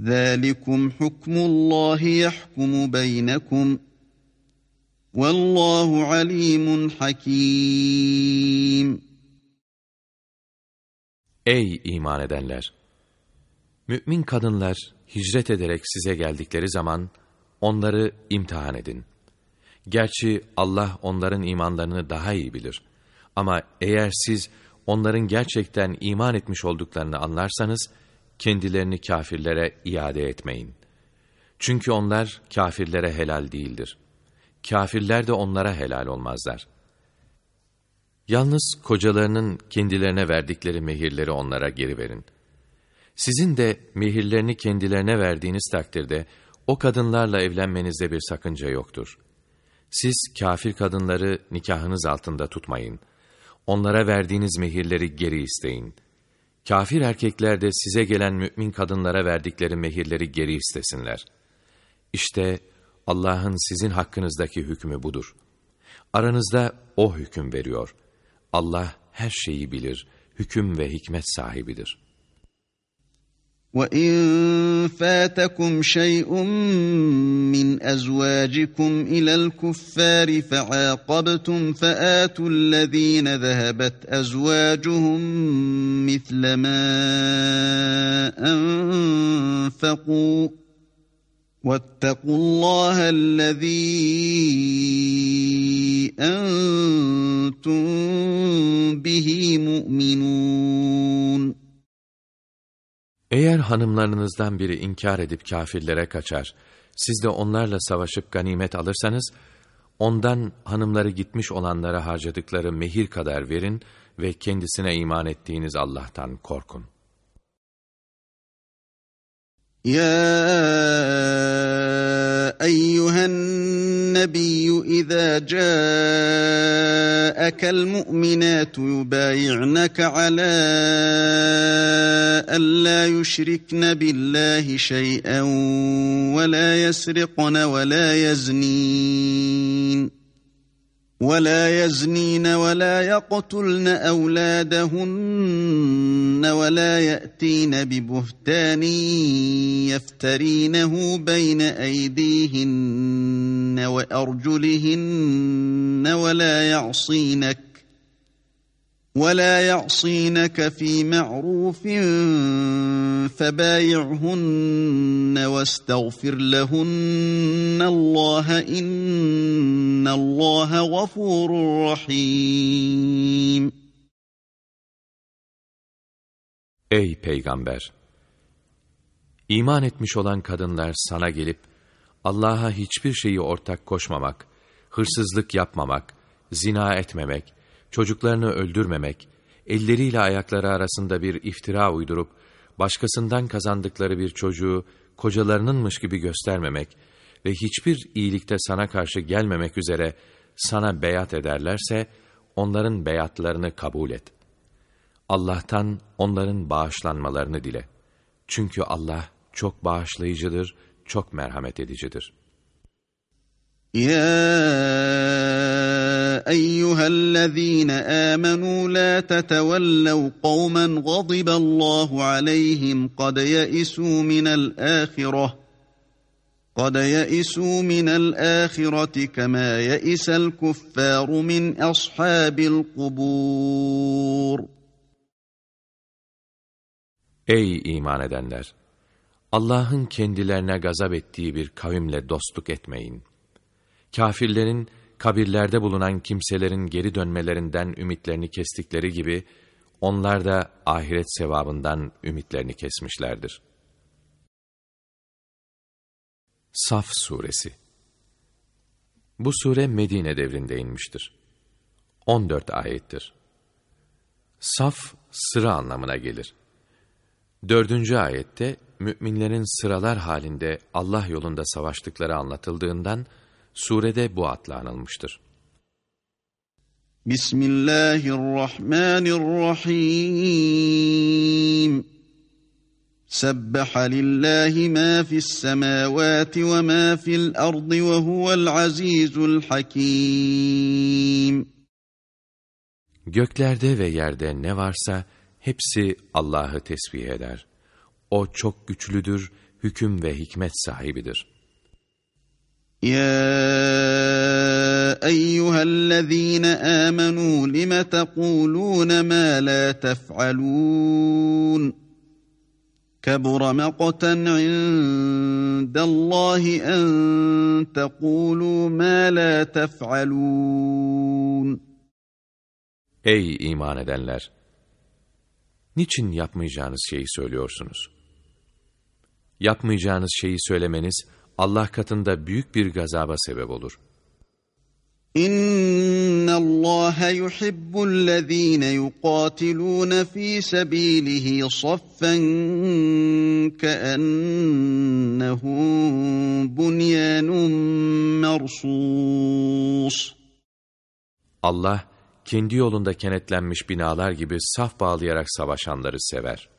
ذلكم حكم الله يحكم بينكم والله عليم حكيم Ey iman edenler! Mümin kadınlar hicret ederek size geldikleri zaman onları imtihan edin. Gerçi Allah onların imanlarını daha iyi bilir. Ama eğer siz onların gerçekten iman etmiş olduklarını anlarsanız, kendilerini kafirlere iade etmeyin. Çünkü onlar kafirlere helal değildir. Kafirler de onlara helal olmazlar. Yalnız kocalarının kendilerine verdikleri mehirleri onlara geri verin. Sizin de mehirlerini kendilerine verdiğiniz takdirde o kadınlarla evlenmenizde bir sakınca yoktur. Siz kafir kadınları nikahınız altında tutmayın. Onlara verdiğiniz mehirleri geri isteyin. Kafir erkekler de size gelen mümin kadınlara verdikleri mehirleri geri istesinler. İşte Allah'ın sizin hakkınızdaki hükmü budur. Aranızda O hüküm veriyor. Allah her şeyi bilir, hüküm ve hikmet sahibidir.'' وَإِن فَاتَكُمْ شَيْءٌ مِّنْ أَزْوَاجِكُمْ إِلَى الْكُفَّارِ فَعَاقَبْتُمْ فَآتُوا الَّذِينَ ذَهَبَتْ أَزْوَاجُهُم مِّثْلَ مَا أَنفَقُوا وَاتَّقُوا اللَّهَ الَّذِي أَنتُم بِهِ مُؤْمِنُونَ Eğer hanımlarınızdan biri inkar edip kafirlere kaçar, siz de onlarla savaşıp ganimet alırsanız, ondan hanımları gitmiş olanlara harcadıkları mehir kadar verin ve kendisine iman ettiğiniz Allah'tan korkun. يا أيها النبي إذا جاءك المؤمنات يبايعنك على الا يشركن بالله شيئا ولا يسرقن ولا يزنين. ولا يزنين ولا يقتلن أولادهن ولا يأتين ببهتان يفترينه بين أيديهن وأرجلهن ولا يعصينك ولا يعصينك في معروف فبايعهن واستغفر لهن الله إن الله غفور رحيم Ey Peygamber! İman etmiş olan kadınlar sana gelip, Allah'a hiçbir şeyi ortak koşmamak, hırsızlık yapmamak, zina etmemek, çocuklarını öldürmemek, elleriyle ayakları arasında bir iftira uydurup, başkasından kazandıkları bir çocuğu kocalarınınmış gibi göstermemek ve hiçbir iyilikte sana karşı gelmemek üzere sana beyat ederlerse, onların beyatlarını kabul et. Allah'tan onların bağışlanmalarını dile. Çünkü Allah çok bağışlayıcıdır, çok merhamet edicidir. Ya أيها الذين آمنوا لا تتولوا قوما غضب الله عليهم قد يئسوا من الآخرة قد يئسوا من الآخرة كما يئس الكفار من أصحاب القبور Ey iman edenler! Allah'ın kendilerine gazap ettiği bir kavimle dostluk etmeyin. Kafirlerin kabirlerde bulunan kimselerin geri dönmelerinden ümitlerini kestikleri gibi, onlar da ahiret sevabından ümitlerini kesmişlerdir. Saf Suresi Bu sure Medine devrinde inmiştir. 14 ayettir. Saf, sıra anlamına gelir. Dördüncü ayette, müminlerin sıralar halinde Allah yolunda savaştıkları anlatıldığından, Surede bu adla anılmıştır. Bismillahirrahmanirrahim. Sebbaha lillahi ma fis semavati ve ma fil ardı ve huvel azizul hakim. Göklerde ve yerde ne varsa hepsi Allah'ı tesbih eder. O çok güçlüdür, hüküm ve hikmet sahibidir.'' يا ايها الذين امنوا لم تقولون ما لا تفعلون كبر مقتا عند الله ان تقولوا ما لا تفعلون Ey iman edenler! Niçin yapmayacağınız şeyi söylüyorsunuz? Yapmayacağınız şeyi söylemeniz, Allah katında büyük bir gazaba sebep olur. İnna Allah yuhibbul-lezine yuqatilun fi sabilihi saffen keennehum bunyanun mersus. Allah kendi yolunda kenetlenmiş binalar gibi saf bağlayarak savaşanları sever.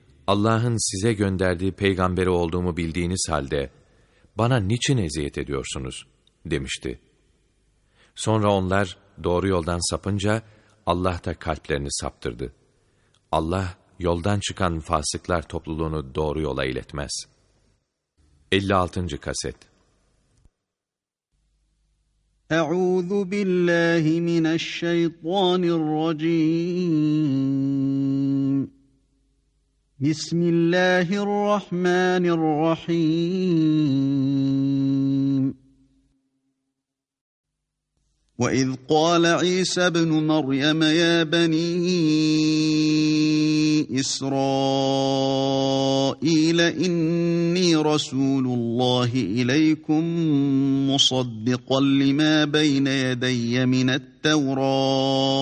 Allah'ın size gönderdiği peygamberi olduğumu bildiğiniz halde, bana niçin eziyet ediyorsunuz? demişti. Sonra onlar doğru yoldan sapınca, Allah da kalplerini saptırdı. Allah, yoldan çıkan fasıklar topluluğunu doğru yola iletmez. 56. Kaset Eûzu billâhi mineşşeytânirracîm بسم الله الرحمن الرحيم. وإذ قال عيسى ابن مريم يا بني إسرائيل إني رسول الله إليكم مصدقا لما بين يدي من التوراة.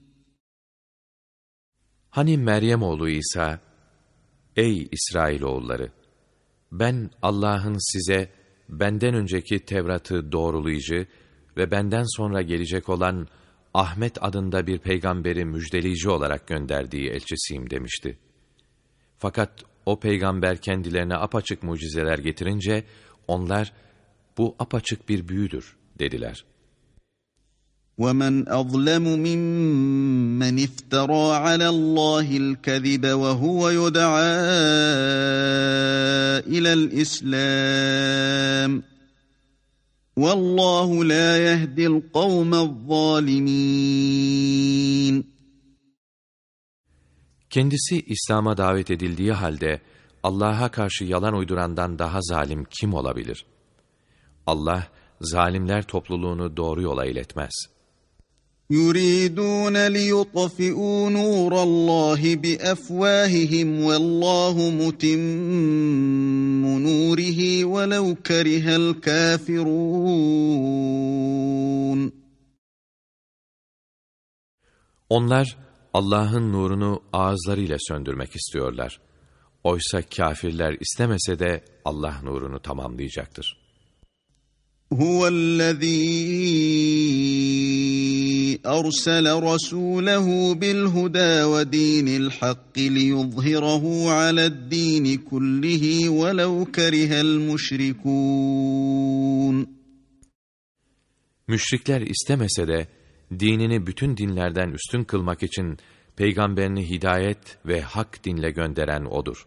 Hani Meryem oğlu İsa, Ey İsrailoğulları! Ben Allah'ın size benden önceki Tevrat'ı doğrulayıcı ve benden sonra gelecek olan Ahmet adında bir peygamberi müjdeleyici olarak gönderdiği elçisiyim demişti. Fakat o peygamber kendilerine apaçık mucizeler getirince onlar bu apaçık bir büyüdür dediler. وَمَنْ أَظْلَمُ مِمَّنِ افْتَرَى عَلَى اللّٰهِ الْكَذِبَ وَهُوَ يُدْعَى إِلَى الْإِسْلَامِ وَاللّٰهُ لَا يَهْدِي الْقَوْمَ الظَّالِمِينَ Kendisi İslam'a davet edildiği halde Allah'a karşı yalan uydurandan daha zalim kim olabilir? Allah, zalimler topluluğunu doğru yola iletmez.'' يريدون ليطفئوا نور الله بافواههم والله متم نوره ولو كره الكافرون Onlar Allah'ın nurunu ağızlarıyla söndürmek istiyorlar. Oysa kafirler istemese de Allah nurunu tamamlayacaktır. Huvellezî أرسل رسوله بالهدى ودين الحق ليظهره على الدين كله ولو كره المشركون Müşrikler istemese de dinini bütün dinlerden üstün kılmak için peygamberini hidayet ve hak dinle gönderen odur.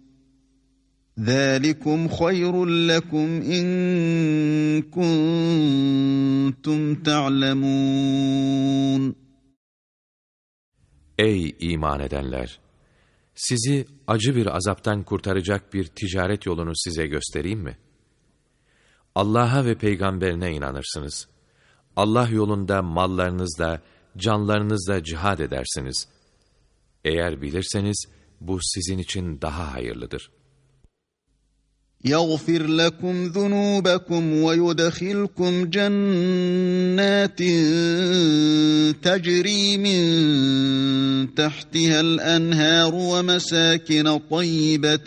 ذَٰلِكُمْ خَيْرٌ لَكُمْ اِنْ كُنْتُمْ تَعْلَمُونَ Ey iman edenler! Sizi acı bir azaptan kurtaracak bir ticaret yolunu size göstereyim mi? Allah'a ve peygamberine inanırsınız. Allah yolunda mallarınızla, canlarınızla cihad edersiniz. Eğer bilirseniz bu sizin için daha hayırlıdır.'' يغفر لكم ذنوبكم ويدخلكم جنات تجري من تحتها الأنهار ومساكن طيبة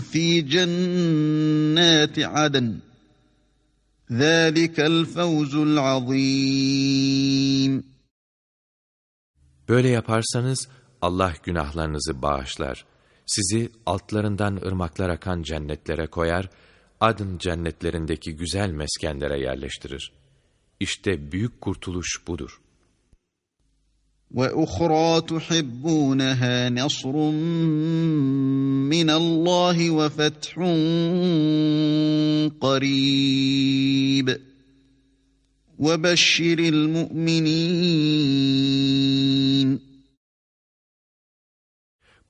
في جنات عدن. ذلك الفوز العظيم. Böyle yaparsanız Allah günahlarınızı bağışlar. sizi altlarından ırmaklar akan cennetlere koyar, adın cennetlerindeki güzel meskenlere yerleştirir. İşte büyük kurtuluş budur. وَأُخْرَى تُحِبُّونَهَا نَصْرٌ مِّنَ اللّٰهِ وَفَتْحٌ قَرِيبٌ وَبَشِّرِ الْمُؤْمِنِينَ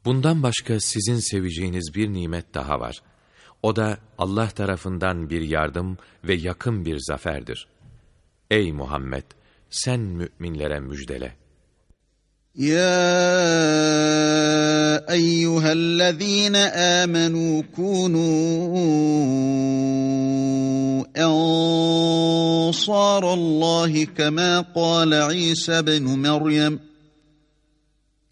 Bundan başka sizin seveceğiniz bir nimet daha var. O da Allah tarafından bir yardım ve yakın bir zaferdir. Ey Muhammed! Sen müminlere müjdele. Ya eyyühellezîne âmenû kûnû ensârallâhi kemâ kâle İsa bin Meryem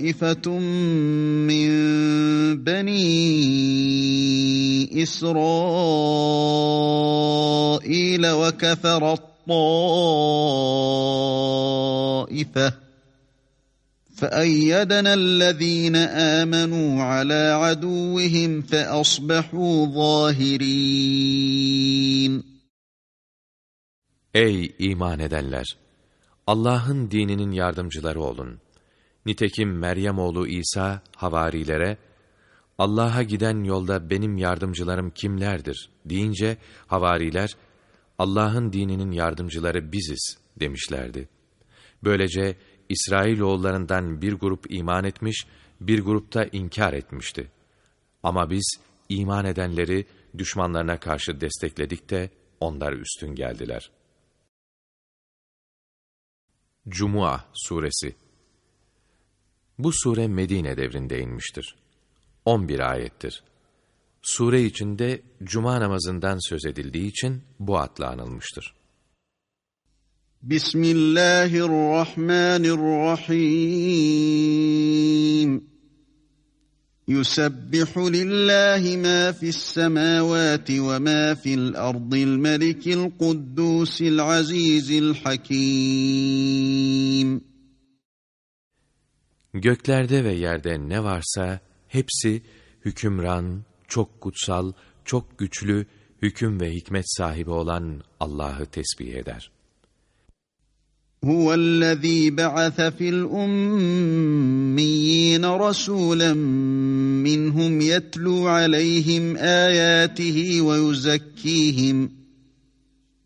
الطائفه من بني إسرائيل وكفر الطائفة فأيدنا الذين آمنوا على عدوهم فأصبحوا ظاهرين Ey iman edenler! Allah'ın dininin yardımcıları olun. Nitekim Meryem oğlu İsa havarilere Allah'a giden yolda benim yardımcılarım kimlerdir deyince havariler Allah'ın dininin yardımcıları biziz demişlerdi. Böylece İsrailoğullarından bir grup iman etmiş, bir grupta inkar etmişti. Ama biz iman edenleri düşmanlarına karşı destekledik de onlar üstün geldiler. Cumua Suresi Bu sure Medine devrinde inmiştir. 11 ayettir. Sure içinde cuma namazından söz edildiği için bu adla anılmıştır. Bismillahirrahmanirrahim. يسبح لله ما في السماوات وما في الأرض الملك القدوس العزيز الحكيم Göklerde ve yerde ne varsa Hepsi hükümran, çok kutsal, çok güçlü, hüküm ve hikmet sahibi olan Allah'ı tesbih eder. هو الذي بعث في الأميين رسولا منهم يتلو عليهم آياته ويزكيهم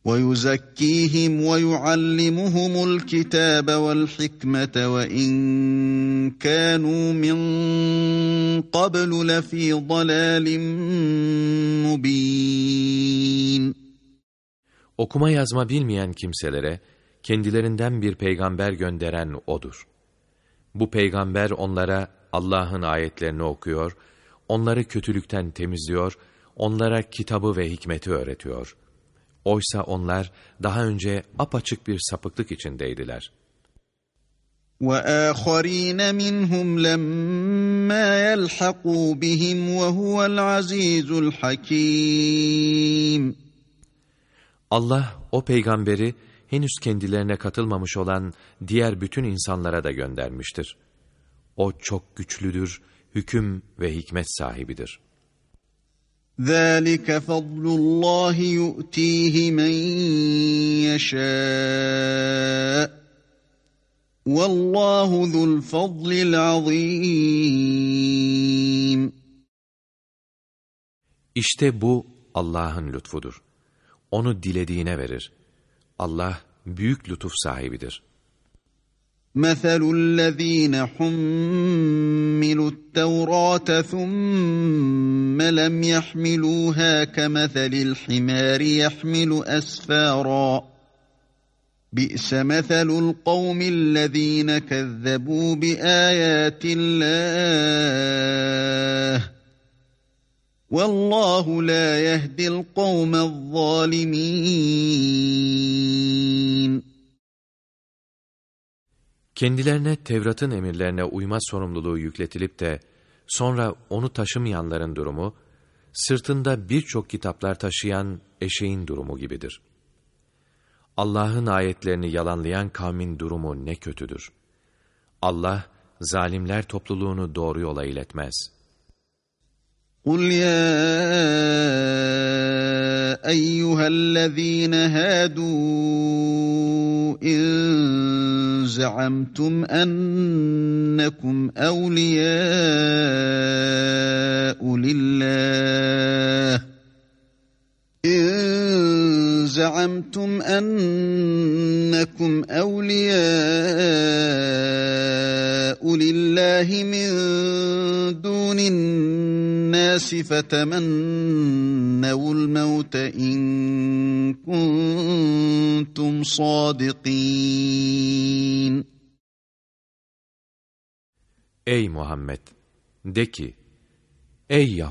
ويزكيهم ويعلمهم الكتاب والحكمة وإن كانوا من قبل لفي ضلال مبين. Okuma yazma bilmeyen kimselere kendilerinden bir peygamber gönderen O'dur. Bu peygamber onlara Allah'ın ayetlerini okuyor, onları kötülükten temizliyor, onlara kitabı ve hikmeti öğretiyor.'' Oysa onlar daha önce apaçık bir sapıklık içindeydiler. وَآخَرِينَ مِنْهُمْ لَمَّا يَلْحَقُوا بِهِمْ وَهُوَ الْعَزِيزُ الْحَكِيمُ Allah o peygamberi henüz kendilerine katılmamış olan diğer bütün insanlara da göndermiştir. O çok güçlüdür, hüküm ve hikmet sahibidir. ذَٰلِكَ فَضْلُ اللّٰهِ يُؤْتِيهِ مَنْ يَشَاءُ وَاللّٰهُ ذُو الْفَضْلِ الْعَظِيمِ İşte bu Allah'ın lütfudur. Onu dilediğine verir. Allah büyük lütuf sahibidir. مَثَلُ الَّذ۪ينَ حُمِّلُوا التَّوْرَاةَ ثُمَّ لَمْ يَحْمِلُوهَا كَمَثَلِ الْحِمَارِ يَحْمِلُ أَسْفَارًا بِئْسَ مَثَلُ الْقَوْمِ الَّذ۪ينَ كَذَّبُوا بِآيَاتِ اللّٰهِ Vallahu la yehdil kavmel zalimin. Kendilerine Tevrat'ın emirlerine uyma sorumluluğu yükletilip de sonra onu taşımayanların durumu, sırtında birçok kitaplar taşıyan eşeğin durumu gibidir. Allah'ın ayetlerini yalanlayan kavmin durumu ne kötüdür. Allah, zalimler topluluğunu doğru yola iletmez.'' قُلْ يَا أَيُّهَا الَّذ۪ينَ هَادُوا إِنْ زَعَمْتُمْ أَنَّكُمْ أَوْلِيَاءُ لِلَّهِ إِنْ زَعَمْتُمْ أَنَّكُمْ أَوْلِيَاءُ لِلَّهِ مِنْ دُونِ النَّاسِ فَتَمَنَّوُا الْمَوْتَ إِنْ كُنْتُمْ صَادِقِينَ Ey Muhammed! De ki, Ey!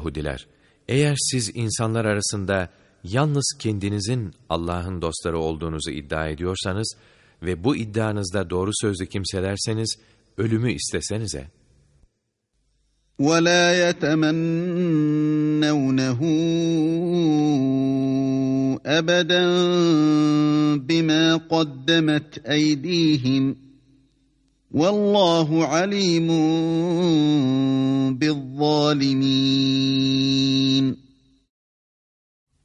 Eğer siz insanlar arasında yalnız kendinizin Allah'ın dostları olduğunuzu iddia ediyorsanız ve bu iddianızda doğru sözlü kimselerseniz, ölümü istesenize. وَلَا يَتَمَنَّوْنَهُ أَبَدًا بِمَا قَدَّمَتْ أَيْدِيهِمْ وَاللّٰهُ عَلِيمٌ بِالظَّالِمِينَ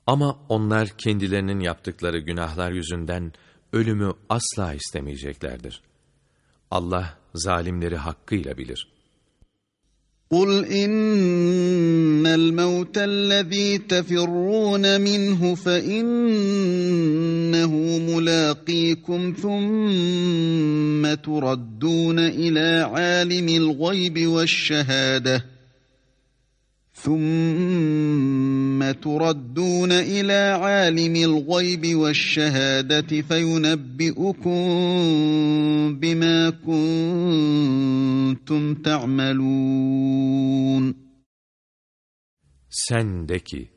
Ama onlar kendilerinin yaptıkları günahlar yüzünden ölümü asla istemeyeceklerdir. Allah zalimleri hakkıyla bilir. قُلْ إِنَّ الْمَوْتَ الَّذ۪ي تَفِرُّونَ مِنْهُ فَإِنَّهُ مُلَاقِيكُمْ ثُمَّ تُرَدُّونَ إِلَى عَالِمِ الْغَيْبِ وَالشَّهَادَةِ ثُمَّ تُرَدُّونَ إِلَى عَالِمِ الْغَيْبِ وَالشَّهَادَةِ فَيُنَبِّئُكُم بِمَا كُنتُمْ تَعْمَلُونَ Sen de ki,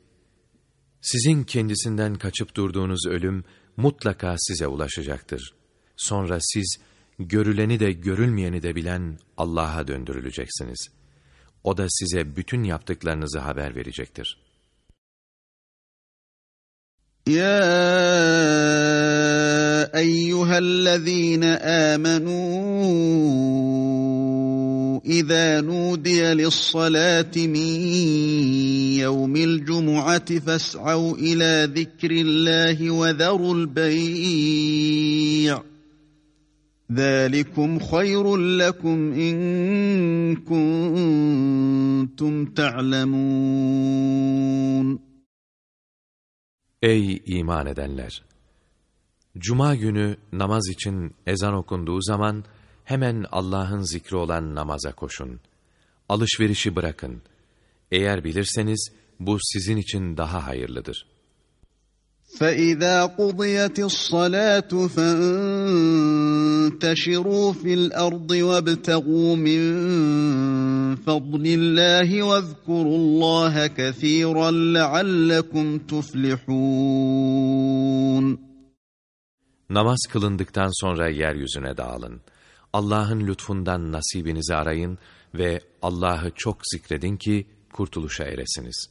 sizin kendisinden kaçıp durduğunuz ölüm mutlaka size ulaşacaktır. Sonra siz, görüleni de görülmeyeni de bilen Allah'a döndürüleceksiniz. O da size bütün yaptıklarınızı haber verecektir. يا ايها الذين امنوا اذا نودي للصلاه من يوم الجمعه فاسعوا الى ذكر الله وذروا البيع ذلكم خير لكم ان كنتم تعلمون Ey iman edenler! Cuma günü namaz için ezan okunduğu zaman hemen Allah'ın zikri olan namaza koşun. Alışverişi bırakın. Eğer bilirseniz bu sizin için daha hayırlıdır. فإذا قضيت الصلاة فانتشروا في الأرض وابتغوا من فضل الله واذكروا الله كثيرا لعلكم تفلحون Namaz kılındıktan sonra yeryüzüne dağılın. Allah'ın lütfundan nasibinizi arayın ve Allah'ı çok zikredin ki kurtuluşa eresiniz.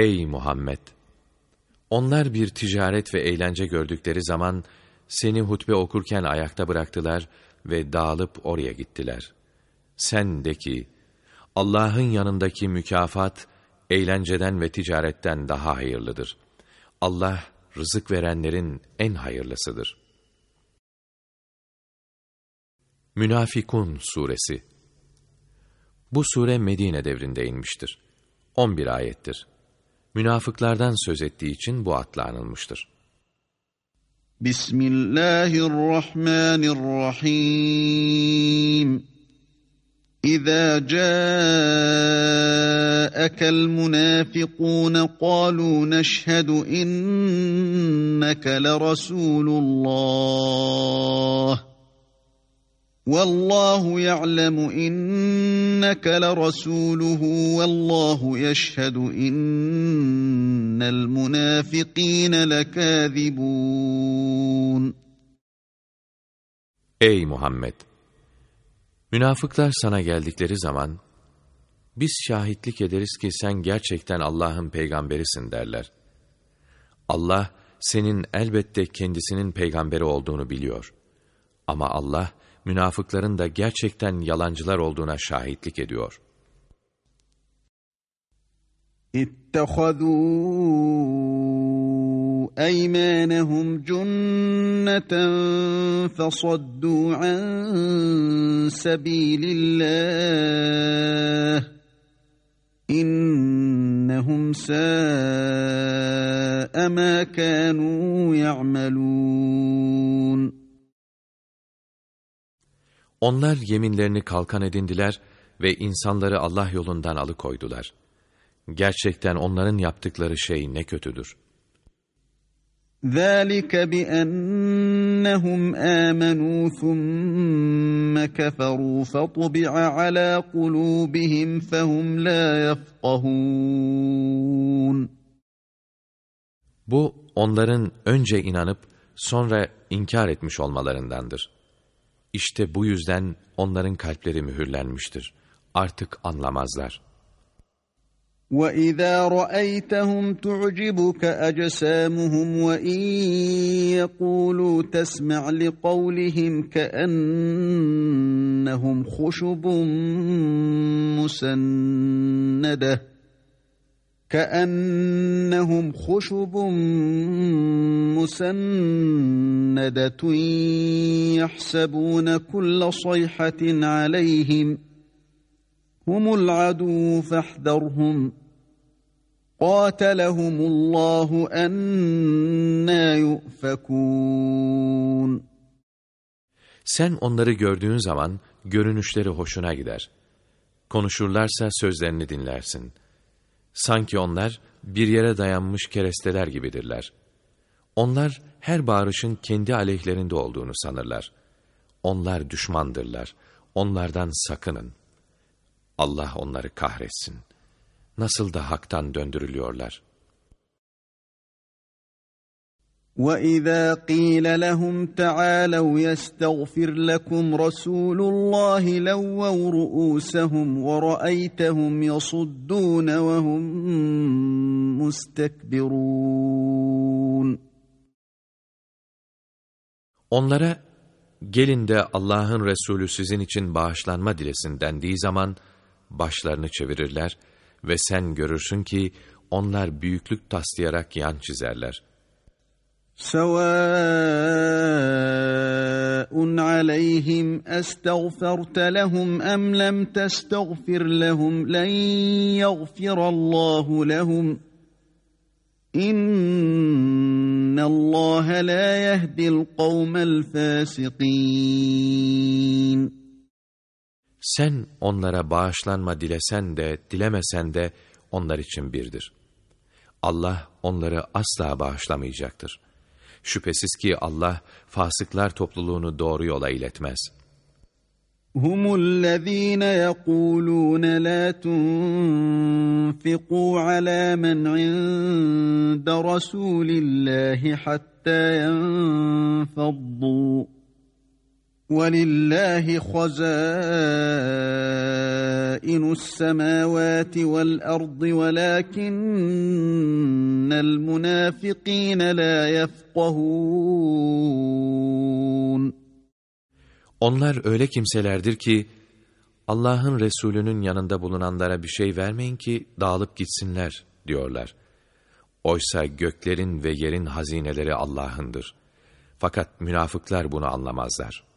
Ey Muhammed! Onlar bir ticaret ve eğlence gördükleri zaman seni hutbe okurken ayakta bıraktılar ve dağılıp oraya gittiler. Sen de ki, Allah'ın yanındaki mükafat, eğlenceden ve ticaretten daha hayırlıdır. Allah, rızık verenlerin en hayırlısıdır. Münafikun Suresi Bu sure Medine devrinde inmiştir. 11 ayettir Münafıklardan söz ettiği için bu adla anılmıştır. Bismillahirrahmanirrahim. إذا جاءك المنافقون قالوا نشهد إنك لرسول الله Vallahu ya'lemu inneke le rasuluhu vallahu yeşhedü innel munafikine lekâzibûn. Ey Muhammed! Münafıklar sana geldikleri zaman, biz şahitlik ederiz ki sen gerçekten Allah'ın peygamberisin derler. Allah, senin elbette kendisinin peygamberi olduğunu biliyor. Ama Allah, münafıkların da gerçekten yalancılar olduğuna şahitlik ediyor. اتخذوا ايمانهم جنه فصدوا عن سبيل الله انهم ساء ما كانوا يعملون Onlar yeminlerini kalkan edindiler ve insanları Allah yolundan alıkoydular. Gerçekten onların yaptıkları şey ne kötüdür. ذَٰلِكَ بِأَنَّهُمْ آمَنُوا ثُمَّ كَفَرُوا فَطُبِعَ عَلَى قُلُوبِهِمْ فَهُمْ لَا يَفْقَهُونَ Bu, onların önce inanıp sonra inkar etmiş olmalarındandır. İşte bu yüzden onların kalpleri mühürlenmiştir. Artık anlamazlar. وَإِذَا رَأَيْتَهُمْ تُعْجِبُكَ أَجْسَامُهُمْ وَإِنْ يَقُولُوا تَسْمَعْ لِقَوْلِهِمْ كَأَنَّهُمْ خُشُبٌ مُسَنَّدَةٌ كأنهم خشب مسندة يحسبون كل صيحة عليهم هم العدو فاحذرهم قاتلهم الله أنا يؤفكون Sen onları gördüğün zaman görünüşleri hoşuna gider. Konuşurlarsa sözlerini dinlersin. Sanki onlar bir yere dayanmış keresteler gibidirler. Onlar her bağırışın kendi aleyhlerinde olduğunu sanırlar. Onlar düşmandırlar. Onlardan sakının. Allah onları kahretsin. Nasıl da haktan döndürülüyorlar. وَإِذَا قِيلَ لَهُمْ تَعَالَوْا يَسْتَغْفِرْ لَكُمْ رَسُولُ اللَّهِ لَوَّوْا رُؤُوسَهُمْ وَرَأَيْتَهُمْ يَصُدُّونَ وَهُمْ مُسْتَكْبِرُونَ Onlara gelin de Allah'ın Resulü sizin için bağışlanma dilesin dendiği zaman başlarını çevirirler ve sen görürsün ki onlar büyüklük taslayarak yan çizerler. سواء عليهم استغفرت لهم ام لم تستغفر لهم لن يغفر الله لهم ان الله لا يهدي القوم الفاسقين Sen onlara bağışlanma dilesen de dilemesen de onlar için birdir. Allah onları asla bağışlamayacaktır. Şüphesiz ki Allah fasıklar topluluğunu doğru yola iletmez. هم الذين يقولون لا تنفقوا على من عند رسول الله حتى ينفضوا وَلِلَّهِ خَزَائِنُ السَّمَاوَاتِ وَالْأَرْضِ وَلَكِنَّ الْمُنَافِقِينَ لَا يَفْقَهُونَ Onlar öyle kimselerdir ki, Allah'ın Resulü'nün yanında bulunanlara bir şey vermeyin ki dağılıp gitsinler diyorlar. Oysa göklerin ve yerin hazineleri Allah'ındır. Fakat münafıklar bunu anlamazlar.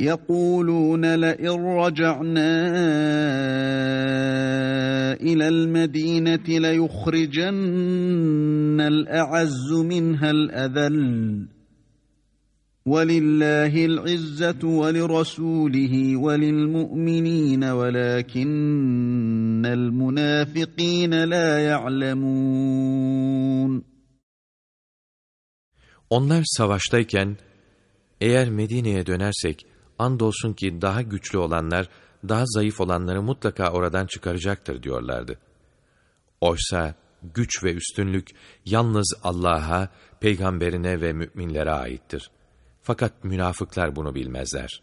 يَقُولُونَ لَئِنْ رَجَعْنَا إِلَى الْمَدِينَةِ لَيُخْرِجَنَّ الْأَعَزُّ مِنْهَا الْأَذَلَّ. وَلِلَّهِ الْعِزَّةُ وَلِرَسُولِهِ وَلِلْمُؤْمِنِينَ وَلَكِنَّ الْمُنَافِقِينَ لَا يَعْلَمُونَ. Onlar savaştayken, eğer Medine'ye dönersek, andolsun ki daha güçlü olanlar, daha zayıf olanları mutlaka oradan çıkaracaktır diyorlardı. Oysa güç ve üstünlük yalnız Allah'a, peygamberine ve müminlere aittir. Fakat münafıklar bunu bilmezler.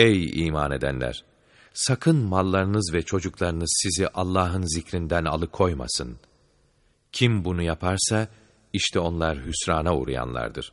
Ey iman edenler! Sakın mallarınız ve çocuklarınız sizi Allah'ın zikrinden alıkoymasın. Kim bunu yaparsa, işte onlar hüsrana uğrayanlardır.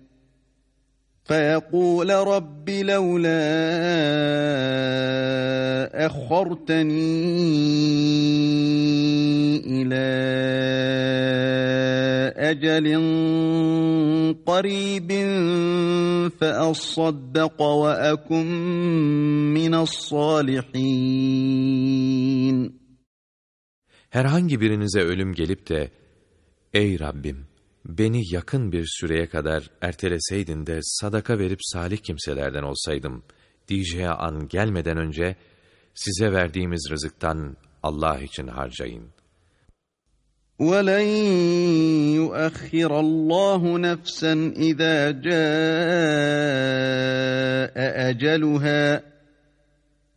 فيقول رب لولا أخرتني إلى أجل قريب فأصدق وأكن من الصالحين Herhangi birinize ölüm gelip de, Ey Rabbim! beni yakın bir süreye kadar erteleseydin de sadaka verip salih kimselerden olsaydım diyeceği an gelmeden önce size verdiğimiz rızıktan Allah için harcayın. وَلَنْ يُؤَخِّرَ اللّٰهُ نَفْسًا اِذَا جَاءَ اَجَلُهَا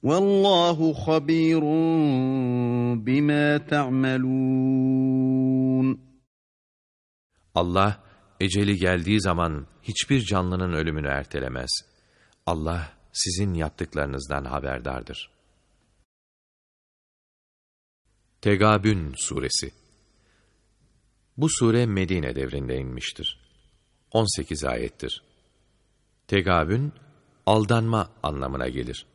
وَاللّٰهُ خَب۪يرٌ بِمَا تَعْمَلُونَ Allah eceli geldiği zaman hiçbir canlının ölümünü ertelemez. Allah sizin yaptıklarınızdan haberdardır. Tegabün Suresi Bu sure Medine devrinde inmiştir. 18 ayettir. Tegabün, aldanma anlamına gelir.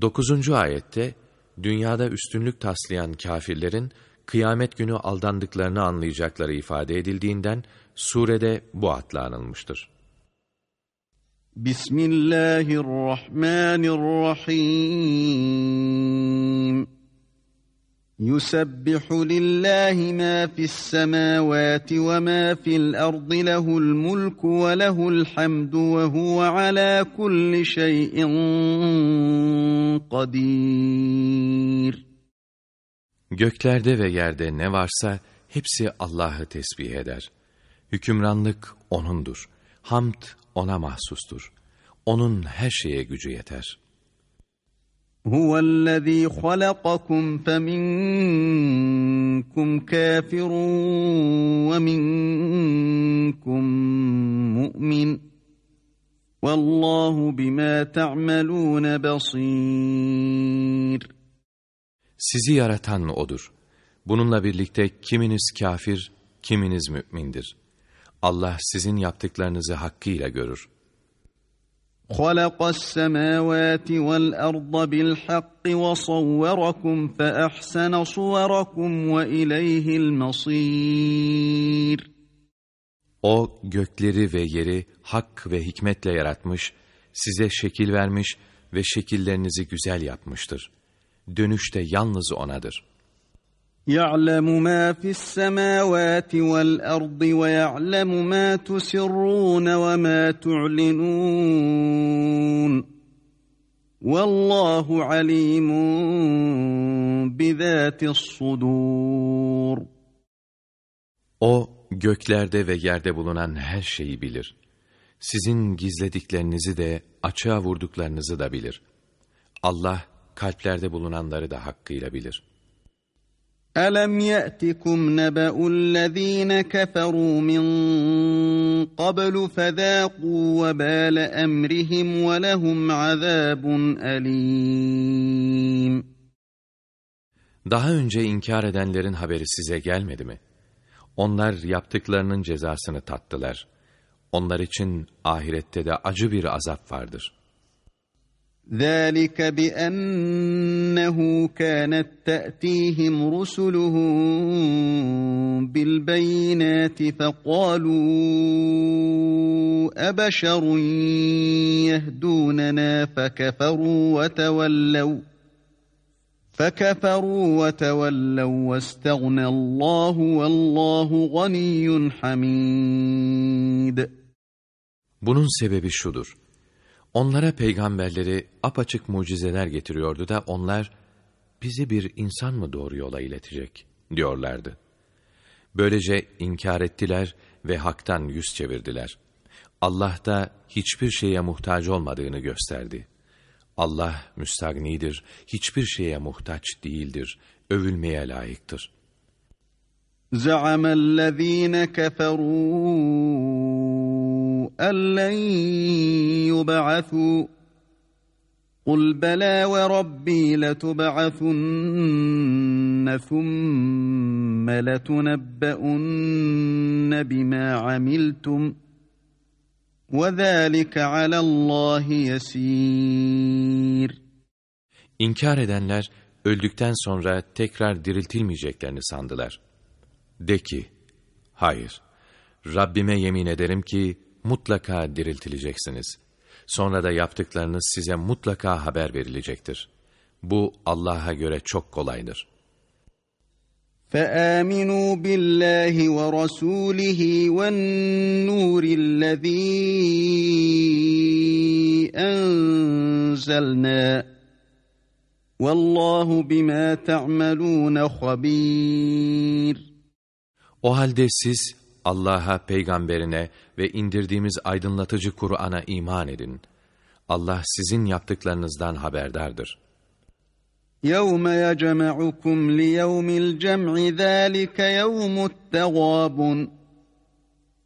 9. ayette, dünyada üstünlük taslayan kafirlerin, kıyamet günü aldandıklarını anlayacakları ifade edildiğinden surede bu adla anılmıştır. Bismillahirrahmanirrahim. يسبح لله ما في السماوات وما في الأرض له الملك وله الحمد وهو على كل شيء قدير Göklerde ve yerde ne varsa hepsi Allah'ı tesbih eder. Hükümranlık O'nundur. Hamd O'na mahsustur. O'nun her şeye gücü yeter. هُوَ الَّذ۪ي خَلَقَكُمْ فَمِنْكُمْ كَافِرٌ وَمِنْكُمْ مُؤْمِنٌ وَاللّٰهُ بِمَا تَعْمَلُونَ بَصِيرٌ sizi yaratan O'dur. Bununla birlikte kiminiz kafir, kiminiz mü'mindir. Allah sizin yaptıklarınızı hakkıyla görür. خَلَقَ السَّمَاوَاتِ وَالْأَرْضَ بِالْحَقِّ وَصَوَّرَكُمْ فَأَحْسَنَ صُوَرَكُمْ وَإِلَيْهِ الْمَصِيرُ O gökleri ve yeri hak ve hikmetle yaratmış, size şekil vermiş ve şekillerinizi güzel yapmıştır. Dönüş de yalnız O'nadır. يَعْلَمُ مَا فِي السَّمَاوَاتِ وَالْأَرْضِ وَيَعْلَمُ مَا تُسِرُّونَ وَمَا تُعْلِنُونَ وَاللّٰهُ عَلِيمٌ بِذَاتِ الصُّدُورِ O, göklerde ve yerde bulunan her şeyi bilir. Sizin gizlediklerinizi de, açığa vurduklarınızı da bilir. Allah, kalplerde bulunanları da hakkıyla bilir. أَلَمْ يَأْتِكُمْ نَبَأُ الَّذ۪ينَ كَفَرُوا مِنْ قَبْلُ فَذَاقُوا وَبَالَ أَمْرِهِمْ وَلَهُمْ عَذَابٌ أَلِيمٌ Daha önce inkar edenlerin haberi size gelmedi mi? Onlar yaptıklarının cezasını tattılar. Onlar için ahirette de acı bir azap vardır. ذَٰلِكَ بِأَنَّهُ كَانَتْ تَأْتِيهِمْ رُسُلُهُم بِالْبَيِّنَاتِ فَقَالُوا أَبَشَرٌ يَهْدُونَنَا فَكَفَرُوا وَتَوَلَّوْا فَكَفَرُوا وَتَوَلَّوْا وَاسْتَغْنَى اللّٰهُ وَاللّٰهُ غَنِيٌّ حَمِيدٌ Bunun sebebi şudur. Onlara peygamberleri apaçık mucizeler getiriyordu da onlar, bizi bir insan mı doğru yola iletecek, diyorlardı. Böylece inkar ettiler ve haktan yüz çevirdiler. Allah da hiçbir şeye muhtaç olmadığını gösterdi. Allah müstagnidir, hiçbir şeye muhtaç değildir, övülmeye layıktır. زَعَمَ الَّذ۪ينَ كَفَرُوا أَنْ لَنْ يُبْعَثُوا قُلْ بَلَى وَرَبِّي لَتُبْعَثُنَّ ثُمَّ لَتُنَبَّؤُنَّ بِمَا عَمِلْتُمْ وَذَٰلِكَ عَلَى اللّٰهِ يَس۪يرٌ İnkar edenler öldükten sonra tekrar diriltilmeyeceklerini sandılar. De ki, hayır, Rabbime yemin ederim ki mutlaka diriltileceksiniz. Sonra da yaptıklarınız size mutlaka haber verilecektir. Bu Allah'a göre çok kolaydır. فآمنوا بالله ورسوله والنور الذي أنزلنا والله بما تعملون خبير O halde siz Allah'a, peygamberine ve indirdiğimiz aydınlatıcı Kur'an'a iman edin. Allah sizin yaptıklarınızdan haberdardır. يَوْمَ يَجَمَعُكُمْ لِيَوْمِ الْجَمْعِ ذَٰلِكَ يَوْمُ التَّغَابُنِ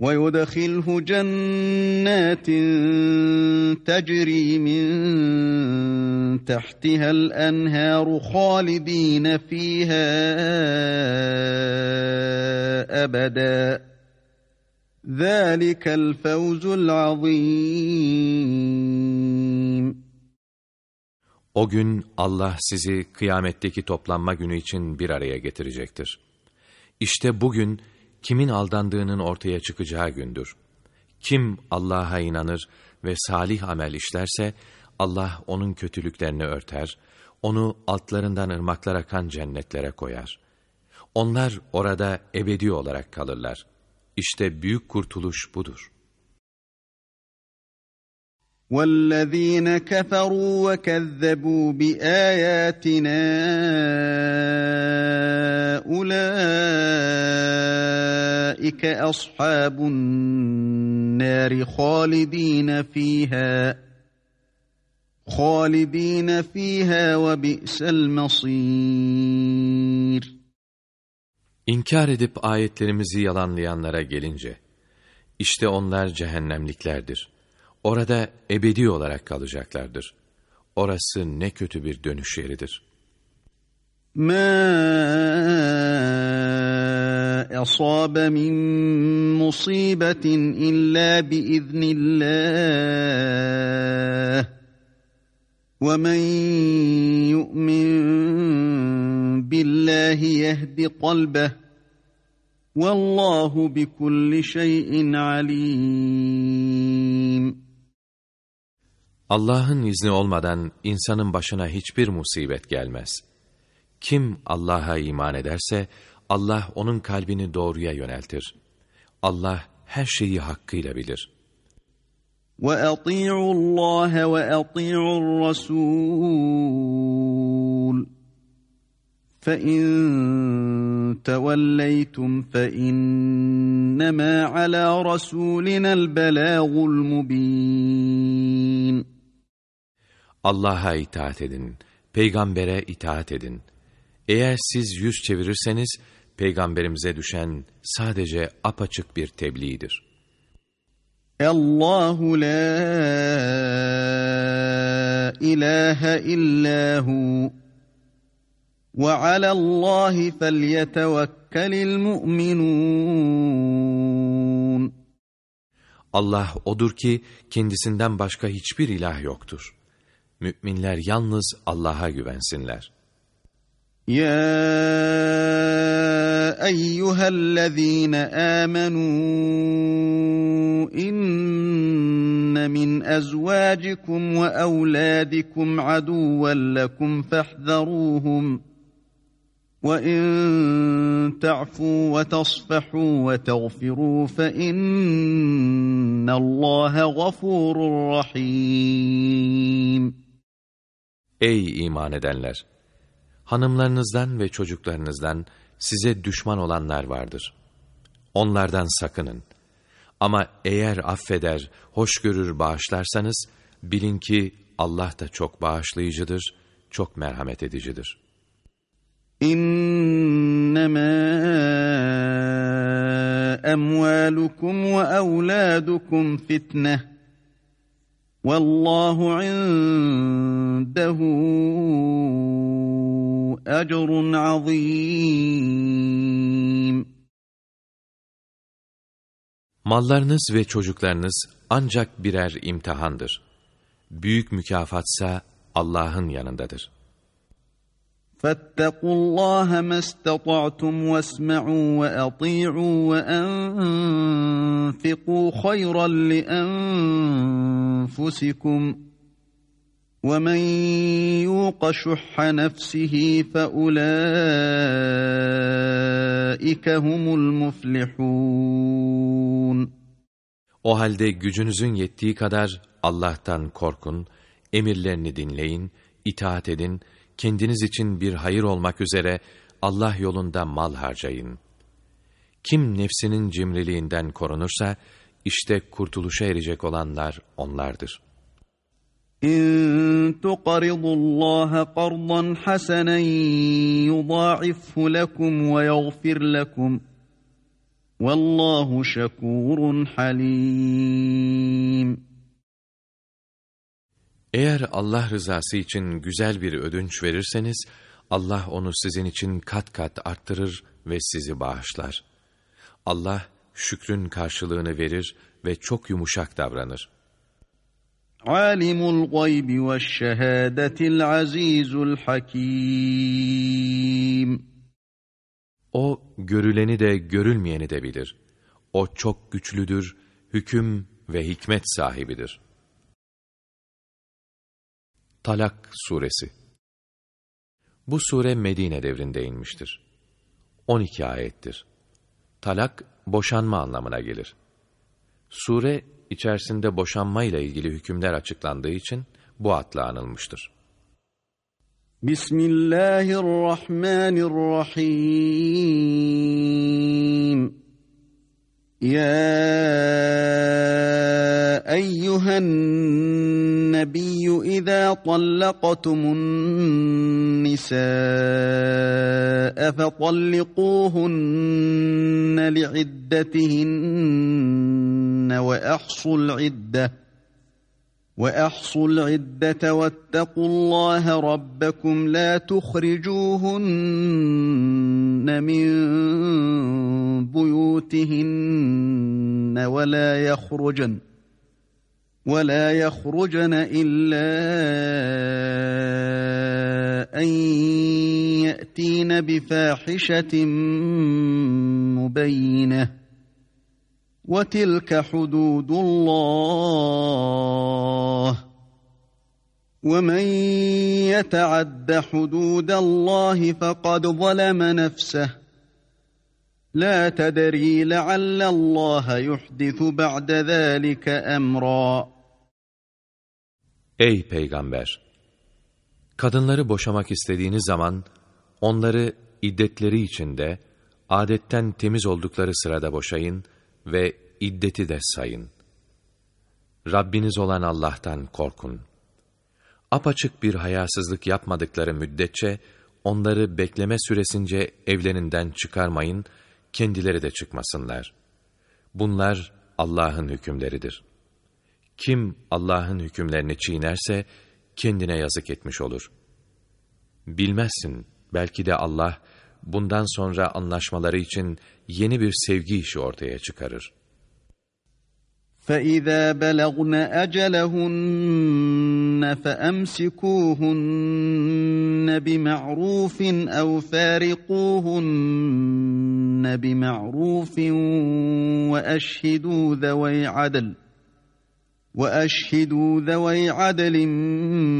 وَيُدْخِلْهُ جَنَّاتٍ تَجْرِي مِنْ تَحْتِهَا الْأَنْهَارُ خَالِدِينَ فِيهَا أَبَدًا ذَٰلِكَ الْفَوْزُ الْعَظِيمُ O gün Allah sizi kıyametteki toplanma günü için bir araya getirecektir. İşte bugün kimin aldandığının ortaya çıkacağı gündür. Kim Allah'a inanır ve salih amel işlerse, Allah onun kötülüklerini örter, onu altlarından ırmaklar akan cennetlere koyar. Onlar orada ebedi olarak kalırlar. İşte büyük kurtuluş budur. وَالَّذ۪ينَ كَفَرُوا وَكَذَّبُوا بِآيَاتِنَا أُولَٰئِكَ أَصْحَابُ النَّارِ خَالِد۪ينَ ف۪يهَا خَالِد۪ينَ ف۪يهَا وَبِئْسَ الْمَصِيرُ İnkar edip ayetlerimizi yalanlayanlara gelince, işte onlar cehennemliklerdir. Orada ebedi olarak kalacaklardır. Orası ne kötü bir dönüş yeridir. مَا أصاب من مصيبة إلا بإذن الله ومن يؤمن بالله يهد قلبه والله بكل شيء عليم Allah'ın izni olmadan insanın başına hiçbir musibet gelmez. Kim Allah'a iman ederse, Allah onun kalbini doğruya yöneltir. Allah her şeyi hakkıyla bilir. وَأَطِيعُوا اللّٰهَ وَأَطِيعُوا الرَّسُولَ فَاِنْ تَوَلَّيْتُمْ فَاِنَّمَا عَلَى رَسُولِنَا الْبَلَاغُ الْمُبِينَ Allah'a itaat edin, peygambere itaat edin. Eğer siz yüz çevirirseniz, peygamberimize düşen sadece apaçık bir tebliğdir. Allahu la ilahe illahu ve alallahi felyetevekkelil mu'minun. Allah odur ki kendisinden başka hiçbir ilah yoktur. Müminler yalnız Allah'a güvensinler. Ya eyyühellezîne âmenû inne min ezvâcikum ve evlâdikum adûven lekum fehzerûhum. وَاِنْ تَعْفُوا وَتَصْفَحُوا وَتَغْفِرُوا فَاِنَّ اللّٰهَ غَفُورٌ رَحِيمٌ Ey iman edenler! Hanımlarınızdan ve çocuklarınızdan size düşman olanlar vardır. Onlardan sakının. Ama eğer affeder, hoş görür bağışlarsanız, bilin ki Allah da çok bağışlayıcıdır, çok merhamet edicidir. İnnemâ emvâlukum ve evlâdukum fitneh. Vallahu indehu ecrun azim. Mallarınız ve çocuklarınız ancak birer imtihandır. Büyük mükafatsa Allah'ın yanındadır. فَاتَّقُوا اللّٰهَ مَا اسْتَطَعْتُمْ وَاسْمَعُوا وَأَطِيعُوا وَأَنْفِقُوا خَيْرًا لِأَنْفُسِكُمْ وَمَنْ يُوقَ شُحَّ نَفْسِهِ فَأُولَٰئِكَ هُمُ الْمُفْلِحُونَ. O halde gücünüzün yettiği kadar Allah'tan korkun, emirlerini dinleyin, itaat edin, kendiniz için bir hayır olmak üzere Allah yolunda mal harcayın. Kim nefsinin cimriliğinden korunursa, işte kurtuluşa erecek olanlar onlardır. İn tuqridullaha qardan hasanen yudâ'ifhu lekum ve yaghfir lekum. Vallahu şakurun halim. Eğer Allah rızası için güzel bir ödünç verirseniz, Allah onu sizin için kat kat arttırır ve sizi bağışlar. Allah şükrün karşılığını verir ve çok yumuşak davranır. Alimul gaybi ve şehadetil azizul hakim. O görüleni de görülmeyeni de bilir. O çok güçlüdür, hüküm ve hikmet sahibidir. Talak Suresi Bu sure Medine devrinde inmiştir. 12 ayettir. Talak, boşanma anlamına gelir. Sure, içerisinde boşanma ile ilgili hükümler açıklandığı için bu adla anılmıştır. Bismillahirrahmanirrahim. Ya eyyühen nebiyyü izâ tallaqtumun nisâe fetalliquhunne li'iddetihinne ve ahsul idde وأحصوا العدة واتقوا الله ربكم لا تخرجوهن من بيوتهن ولا يخرجن ولا يخرجن إلا أن يأتين بفاحشة مبينة وتلك حدود الله ومن يتعد حدود الله فقد ظلم نفسه لا تدري لعل الله يحدث بعد ذلك امرا Ey peygamber! Kadınları boşamak istediğiniz zaman onları iddetleri içinde adetten temiz oldukları sırada boşayın iddeti de sayın. Rabbiniz olan Allah'tan korkun. Apaçık bir hayasızlık yapmadıkları müddetçe onları bekleme süresince evlerinden çıkarmayın, kendileri de çıkmasınlar. Bunlar Allah'ın hükümleridir. Kim Allah'ın hükümlerini çiğnerse kendine yazık etmiş olur. Bilmezsin, belki de Allah bundan sonra anlaşmaları için yeni bir sevgi işi ortaya çıkarır. فَإِذَا بَلَغْنَ أَجَلَهُنَّ فَأَمْسِكُوهُنَّ بِمَعْرُوفٍ أَوْ فَارِقُوهُنَّ بِمَعْرُوفٍ وَأَشْهِدُوا ذَوَيْ عَدْلٍ وَأَشْهِدُوا ذَوَيْ عَدْلٍ منكم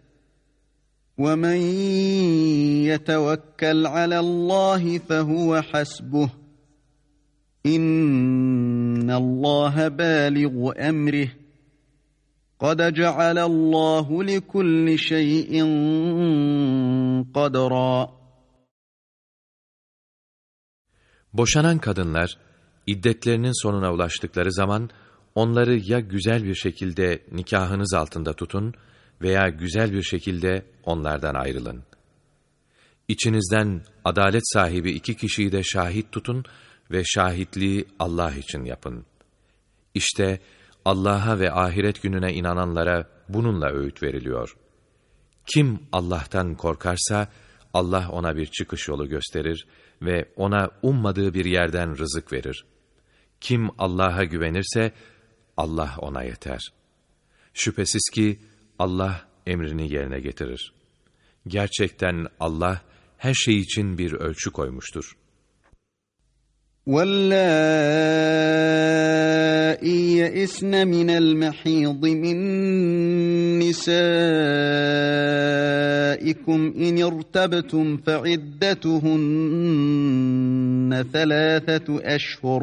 وَمَنْ يَتَوَكَّلْ عَلَى اللّٰهِ فَهُوَ حَسْبُهُ اِنَّ اللّٰهَ بَالِغُ اَمْرِهِ قَدْ جَعَلَ اللّٰهُ لِكُلِّ شَيْءٍ قَدْرًا Boşanan kadınlar, iddetlerinin sonuna ulaştıkları zaman, onları ya güzel bir şekilde nikahınız altında tutun veya güzel bir şekilde onlardan ayrılın. İçinizden adalet sahibi iki kişiyi de şahit tutun ve şahitliği Allah için yapın. İşte Allah'a ve ahiret gününe inananlara bununla öğüt veriliyor. Kim Allah'tan korkarsa Allah ona bir çıkış yolu gösterir ve ona ummadığı bir yerden rızık verir. Kim Allah'a güvenirse Allah ona yeter. Şüphesiz ki Allah emrini yerine getirir. Gerçekten Allah her şey için bir ölçü koymuştur. وَاللَّائِي يَئِسْنَ مِنَ الْمَحِيضِ مِنْ نِسَائِكُمْ إِنِ ارْتَبْتُمْ فَعِدَّتُهُنَّ ثَلَاثَةُ أَشْهُرٍ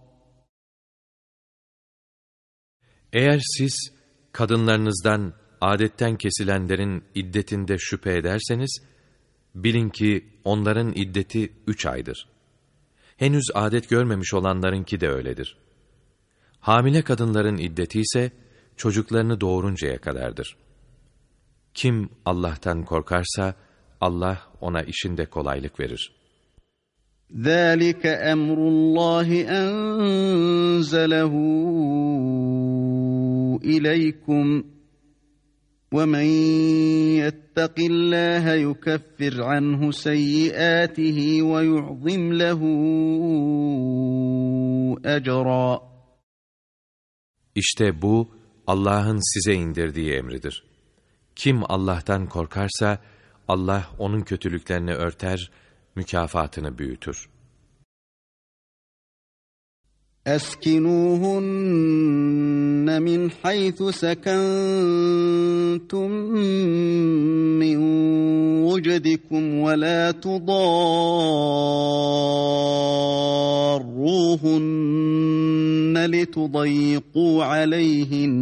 Eğer siz kadınlarınızdan adetten kesilenlerin iddetinde şüphe ederseniz, bilin ki onların iddeti üç aydır. Henüz adet görmemiş olanlarınki de öyledir. Hamile kadınların iddeti ise çocuklarını doğuruncaya kadardır. Kim Allah'tan korkarsa Allah ona işinde kolaylık verir.'' ذَٰلِكَ أَمْرُ اللّٰهِ أَنْزَلَهُ إِلَيْكُمْ وَمَنْ يَتَّقِ اللّٰهَ يُكَفِّرْ عَنْهُ سَيِّئَاتِهِ وَيُعْظِمْ لَهُ أَجْرًا İşte bu Allah'ın size indirdiği emridir. Kim Allah'tan korkarsa Allah onun kötülüklerini örter, mükafatını büyütür. أسكنوهن من حيث سكنتم من وجدكم ولا تضاروهن لتضيقوا عليهن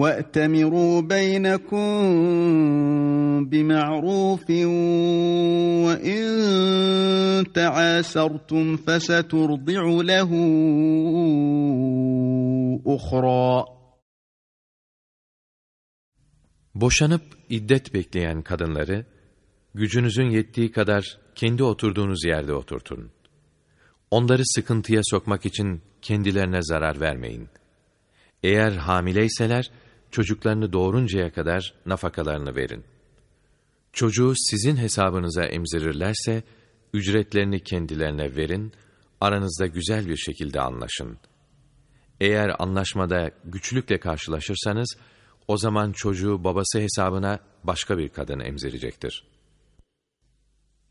وَأْتَمِرُوا بَيْنَكُمْ بِمَعْرُوفٍ وَإِنْ تَعَاسَرْتُمْ فَسَتُرْضِعُ لَهُ أُخْرَى Boşanıp iddet bekleyen kadınları, gücünüzün yettiği kadar kendi oturduğunuz yerde oturtun. Onları sıkıntıya sokmak için kendilerine zarar vermeyin. Eğer hamileyseler, çocuklarını doğuruncaya kadar nafakalarını verin. Çocuğu sizin hesabınıza emzirirlerse, ücretlerini kendilerine verin, aranızda güzel bir şekilde anlaşın. Eğer anlaşmada güçlükle karşılaşırsanız, o zaman çocuğu babası hesabına başka bir kadın emzirecektir.''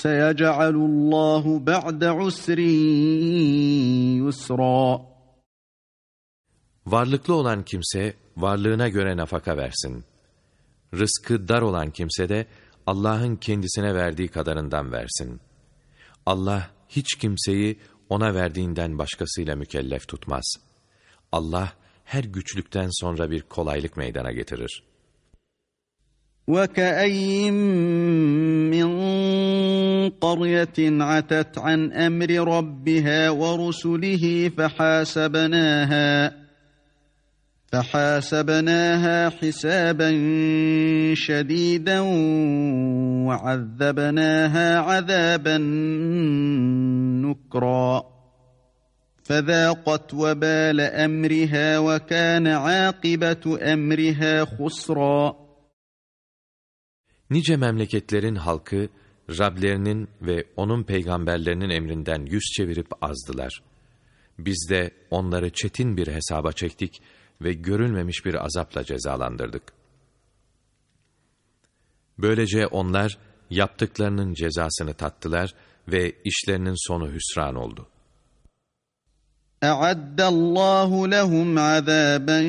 سَيَجْعَلُ اللّٰهُ بَعْدَ عُسْرٍ يُسْرًا Varlıklı olan kimse varlığına göre nafaka versin. Rızkı dar olan kimse de Allah'ın kendisine verdiği kadarından versin. Allah hiç kimseyi ona verdiğinden başkasıyla mükellef tutmaz. Allah her güçlükten sonra bir kolaylık meydana getirir.'' وكاين من قرية عتت عن أمر ربها ورسله فحاسبناها فحاسبناها حسابا شديدا وعذبناها عذابا نكرا. فذاقت وبال أمرها وكان عاقبة أمرها خسرا. Nice memleketlerin halkı, Rablerinin ve onun peygamberlerinin emrinden yüz çevirip azdılar. Biz de onları çetin bir hesaba çektik ve görülmemiş bir azapla cezalandırdık. Böylece onlar yaptıklarının cezasını tattılar ve işlerinin sonu hüsran oldu. أعد الله لهم عذابا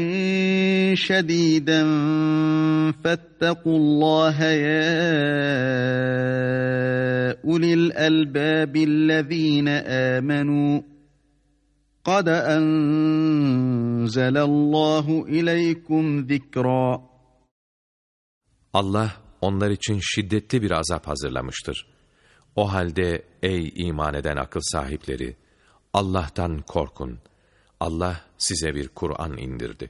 شديدا فاتقوا الله يا أولي الألباب الذين آمنوا قد أنزل الله إليكم ذكرا Allah onlar için şiddetli bir azap hazırlamıştır. O halde ey iman eden akıl sahipleri! Allah'tan korkun. Allah size bir Kur'an indirdi.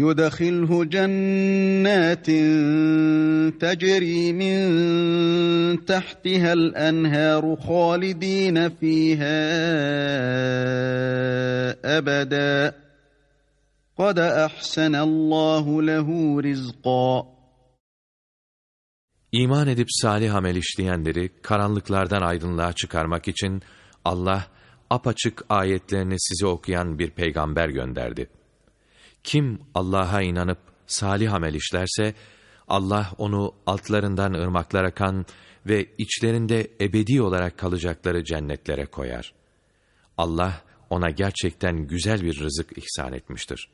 يدخله جنات تجري من تحتها الانهار خالدين فيها ابدا قَدْ أَحْسَنَ اللّٰهُ لَهُ رِزْقًا İman edip salih amel işleyenleri karanlıklardan aydınlığa çıkarmak için Allah apaçık ayetlerini size okuyan bir peygamber gönderdi. Kim Allah'a inanıp salih amel işlerse, Allah onu altlarından ırmaklar akan ve içlerinde ebedi olarak kalacakları cennetlere koyar. Allah ona gerçekten güzel bir rızık ihsan etmiştir.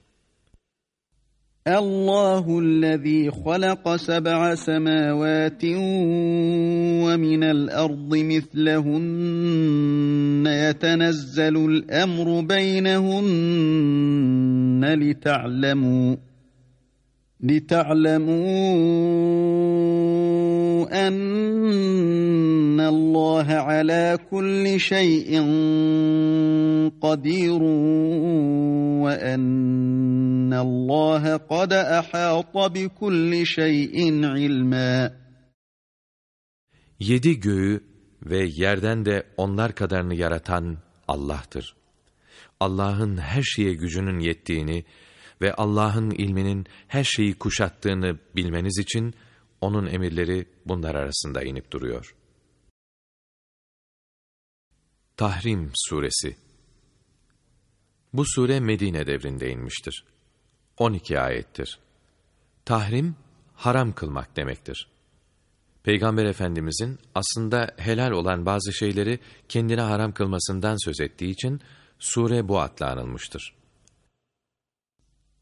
الله الذي خلق سبع سماوات ومن الأرض مثلهن. يتنزل الأمر بينهن لتعلموا لتعلموا أن الله على كل شيء قدير وأن الله قد أحاط بكل شيء علما Yedi göğü ve yerden de onlar kadarını yaratan Allah'tır. Allah'ın her şeye gücünün yettiğini ve Allah'ın ilminin her şeyi kuşattığını bilmeniz için onun emirleri bunlar arasında inip duruyor. Tahrim Suresi Bu sure Medine devrinde inmiştir. 12 ayettir. Tahrim, haram kılmak demektir. Peygamber Efendimizin aslında helal olan bazı şeyleri kendine haram kılmasından söz ettiği için sure bu adla anılmıştır.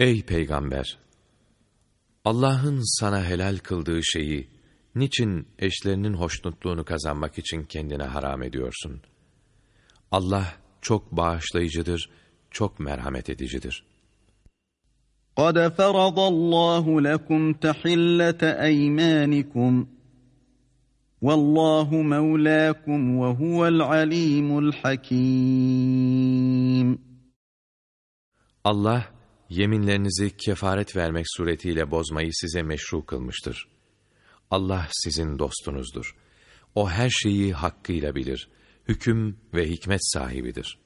Ey Peygamber! Allah'ın sana helal kıldığı şeyi, niçin eşlerinin hoşnutluğunu kazanmak için kendine haram ediyorsun? Allah çok bağışlayıcıdır, çok merhamet edicidir. قَدْ فَرَضَ اللّٰهُ لَكُمْ تَحِلَّةَ اَيْمَانِكُمْ وَاللّٰهُ مَوْلَاكُمْ وَهُوَ الْعَلِيمُ الْحَكِيمُ Allah, yeminlerinizi kefaret vermek suretiyle bozmayı size meşru kılmıştır. Allah sizin dostunuzdur. O her şeyi hakkıyla bilir. Hüküm ve hikmet sahibidir.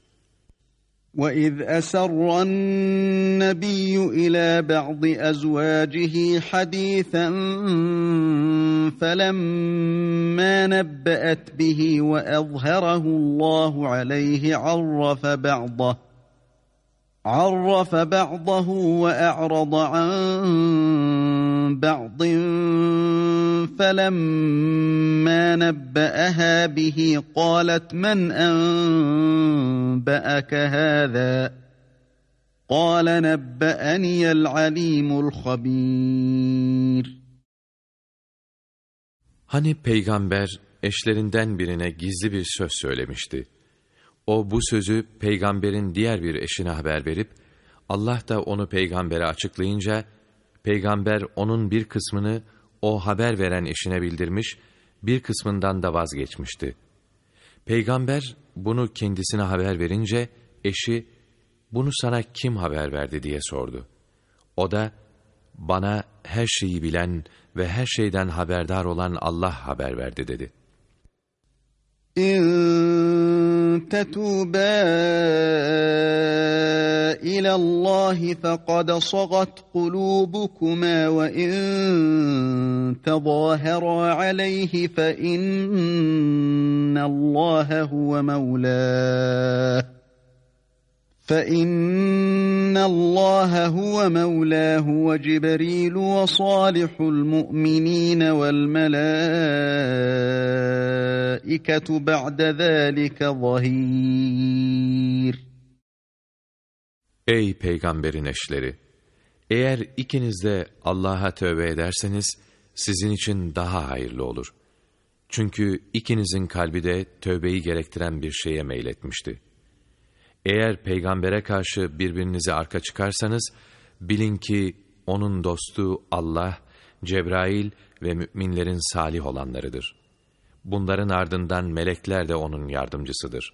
وَإِذْ أَسَرَّ النَّبِيُّ إِلَى بَعْضِ أَزْوَاجِهِ حَدِيثًا فَلَمَّا نَبَّأَتْ بِهِ وَأَظْهَرَهُ اللَّهُ عَلَيْهِ عَرَّفَ بَعْضَهُ عرف بعضه وأعرض عن بعض فلما نبأها به قالت من أنبأك هذا قال نبأني العليم الخبير Hani peygamber eşlerinden birine gizli bir söz söylemişti. O bu sözü peygamberin diğer bir eşine haber verip, Allah da onu peygambere açıklayınca, peygamber onun bir kısmını o haber veren eşine bildirmiş, bir kısmından da vazgeçmişti. Peygamber bunu kendisine haber verince, eşi, bunu sana kim haber verdi diye sordu. O da, bana her şeyi bilen ve her şeyden haberdar olan Allah haber verdi dedi.'' تتوبا إلى الله فقد صغت قلوبكما وإن تظاهرا عليه فإن الله هو مولاه. فإن الله هو مولاه وجبريل وصالح المؤمنين والملائكة بعد ذلك ظهير Ey peygamberin eşleri! Eğer ikiniz de Allah'a tövbe ederseniz sizin için daha hayırlı olur. Çünkü ikinizin kalbi de tövbeyi gerektiren bir şeye meyletmişti. Eğer peygambere karşı birbirinize arka çıkarsanız, Bilin ki onun dostu Allah, Cebrail ve müminlerin salih olanlarıdır. Bunların ardından melekler de onun yardımcısıdır.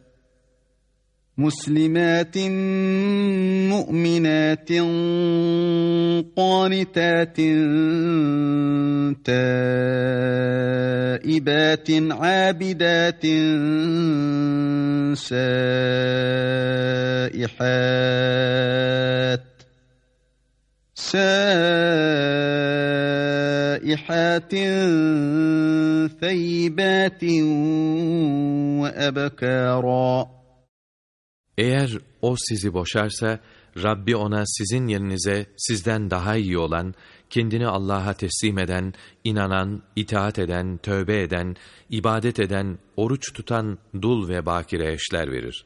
مسلمات مؤمنات قانتات تائبات عابدات سائحات سائحات ثيبات وأبكارا Eğer o sizi boşarsa, Rabbi ona sizin yerinize sizden daha iyi olan, kendini Allah'a teslim eden, inanan, itaat eden, tövbe eden, ibadet eden, oruç tutan dul ve bakire eşler verir.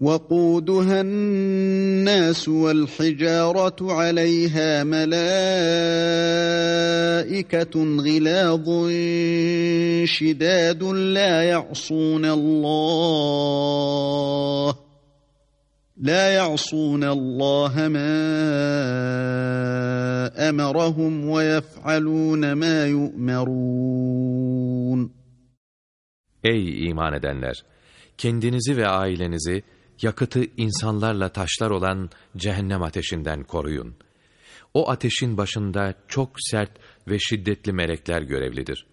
وقودها الناس والحجارة عليها ملائكة غلاظ شداد لا يعصون الله لا يعصون الله ما أمرهم ويفعلون ما يؤمرون Ey iman edenler! Kendinizi ve ailenizi yakıtı insanlarla taşlar olan cehennem ateşinden koruyun. O ateşin başında çok sert ve şiddetli melekler görevlidir.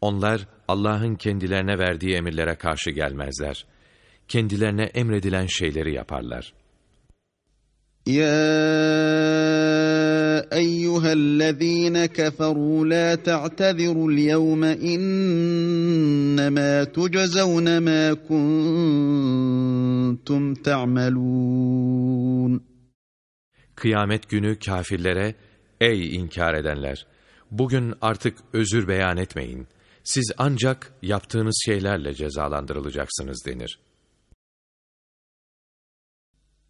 Onlar Allah'ın kendilerine verdiği emirlere karşı gelmezler. Kendilerine emredilen şeyleri yaparlar. Ya eyyühellezîne keferû la ta'tezirul yevme innemâ tuczevne mâ kuntum ta'melûn. Kıyamet günü kafirlere, ey inkar edenler! Bugün artık özür beyan etmeyin. Siz ancak yaptığınız şeylerle cezalandırılacaksınız denir.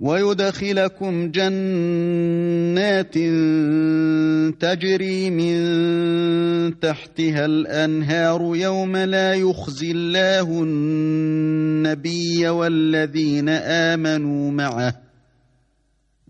ويدخلكم جنات تجري من تحتها الأنهار يوم لا يخزي الله النبي والذين آمنوا معه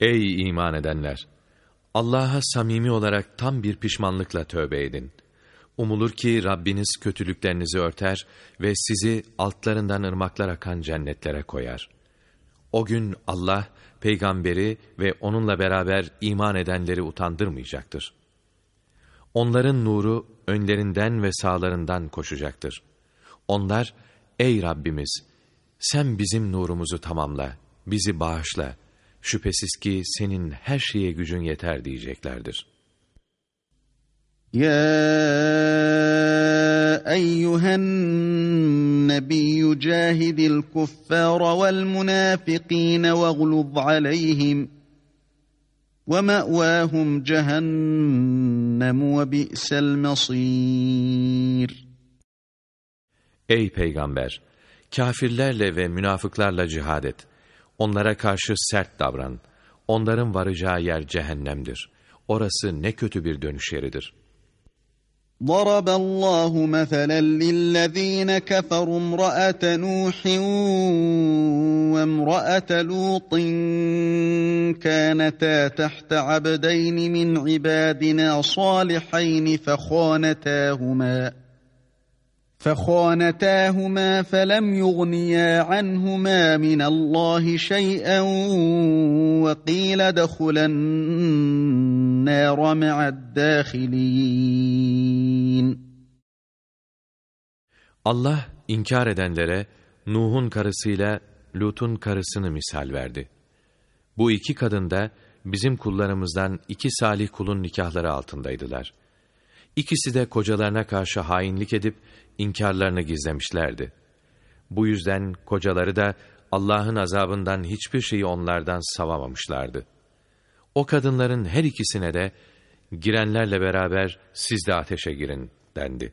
Ey iman edenler! Allah'a samimi olarak tam bir pişmanlıkla tövbe edin. Umulur ki Rabbiniz kötülüklerinizi örter ve sizi altlarından ırmaklar akan cennetlere koyar. O gün Allah, peygamberi ve onunla beraber iman edenleri utandırmayacaktır. Onların nuru önlerinden ve sağlarından koşacaktır. Onlar, ey Rabbimiz, sen bizim nurumuzu tamamla, bizi bağışla, şüphesiz ki senin her şeye gücün yeter diyeceklerdir. Ya eyyühen nebiyyü cahidil kuffara vel münafikine ve glub aleyhim ve me'vâhum cehennem ve bi'sel masir. Ey peygamber! Kafirlerle ve münafıklarla cihad et. Onlara karşı sert davran. Onların varacağı yer cehennemdir. Orası ne kötü bir dönüş yeridir. ضرب الله مثلا للذين كفروا امرأة نوح وامرأة لوط كانتا تحت عبدين من عبادنا صالحين فخانتاهما فخانتاهما فلم يغنيا عنهما من الله شيئا وقيل ادخلا النار مع الداخلين Allah inkar edenlere Nuh'un karısıyla Lut'un karısını misal verdi. Bu iki kadın da bizim kullarımızdan iki salih kulun nikahları altındaydılar. İkisi de kocalarına karşı hainlik edip inkarlarını gizlemişlerdi. Bu yüzden kocaları da Allah'ın azabından hiçbir şeyi onlardan savamamışlardı. O kadınların her ikisine de girenlerle beraber siz de ateşe girin dendi.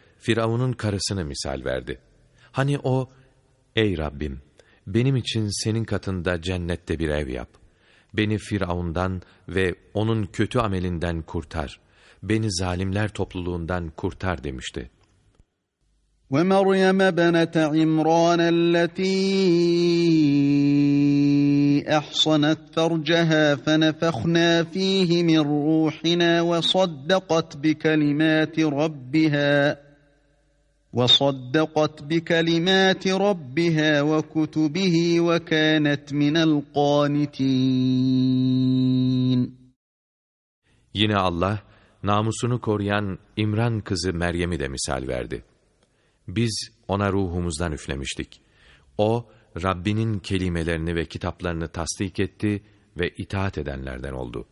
Firavun'un karısını misal verdi. Hani o, ey Rabbim, benim için senin katında cennette bir ev yap. Beni Firavun'dan ve onun kötü amelinden kurtar. Beni zalimler topluluğundan kurtar demişti. ومريم بنت عمران التي احصنت فرجها فنفخنا فيه من روحنا وصدقت بكلمات ربها وصدقت بكلمات ربها وكتبه وكانت من القانتين Yine Allah, namusunu koruyan İmran kızı Meryem'i de misal verdi. Biz ona ruhumuzdan üflemiştik. O, Rabbinin kelimelerini ve kitaplarını tasdik etti ve itaat edenlerden oldu.''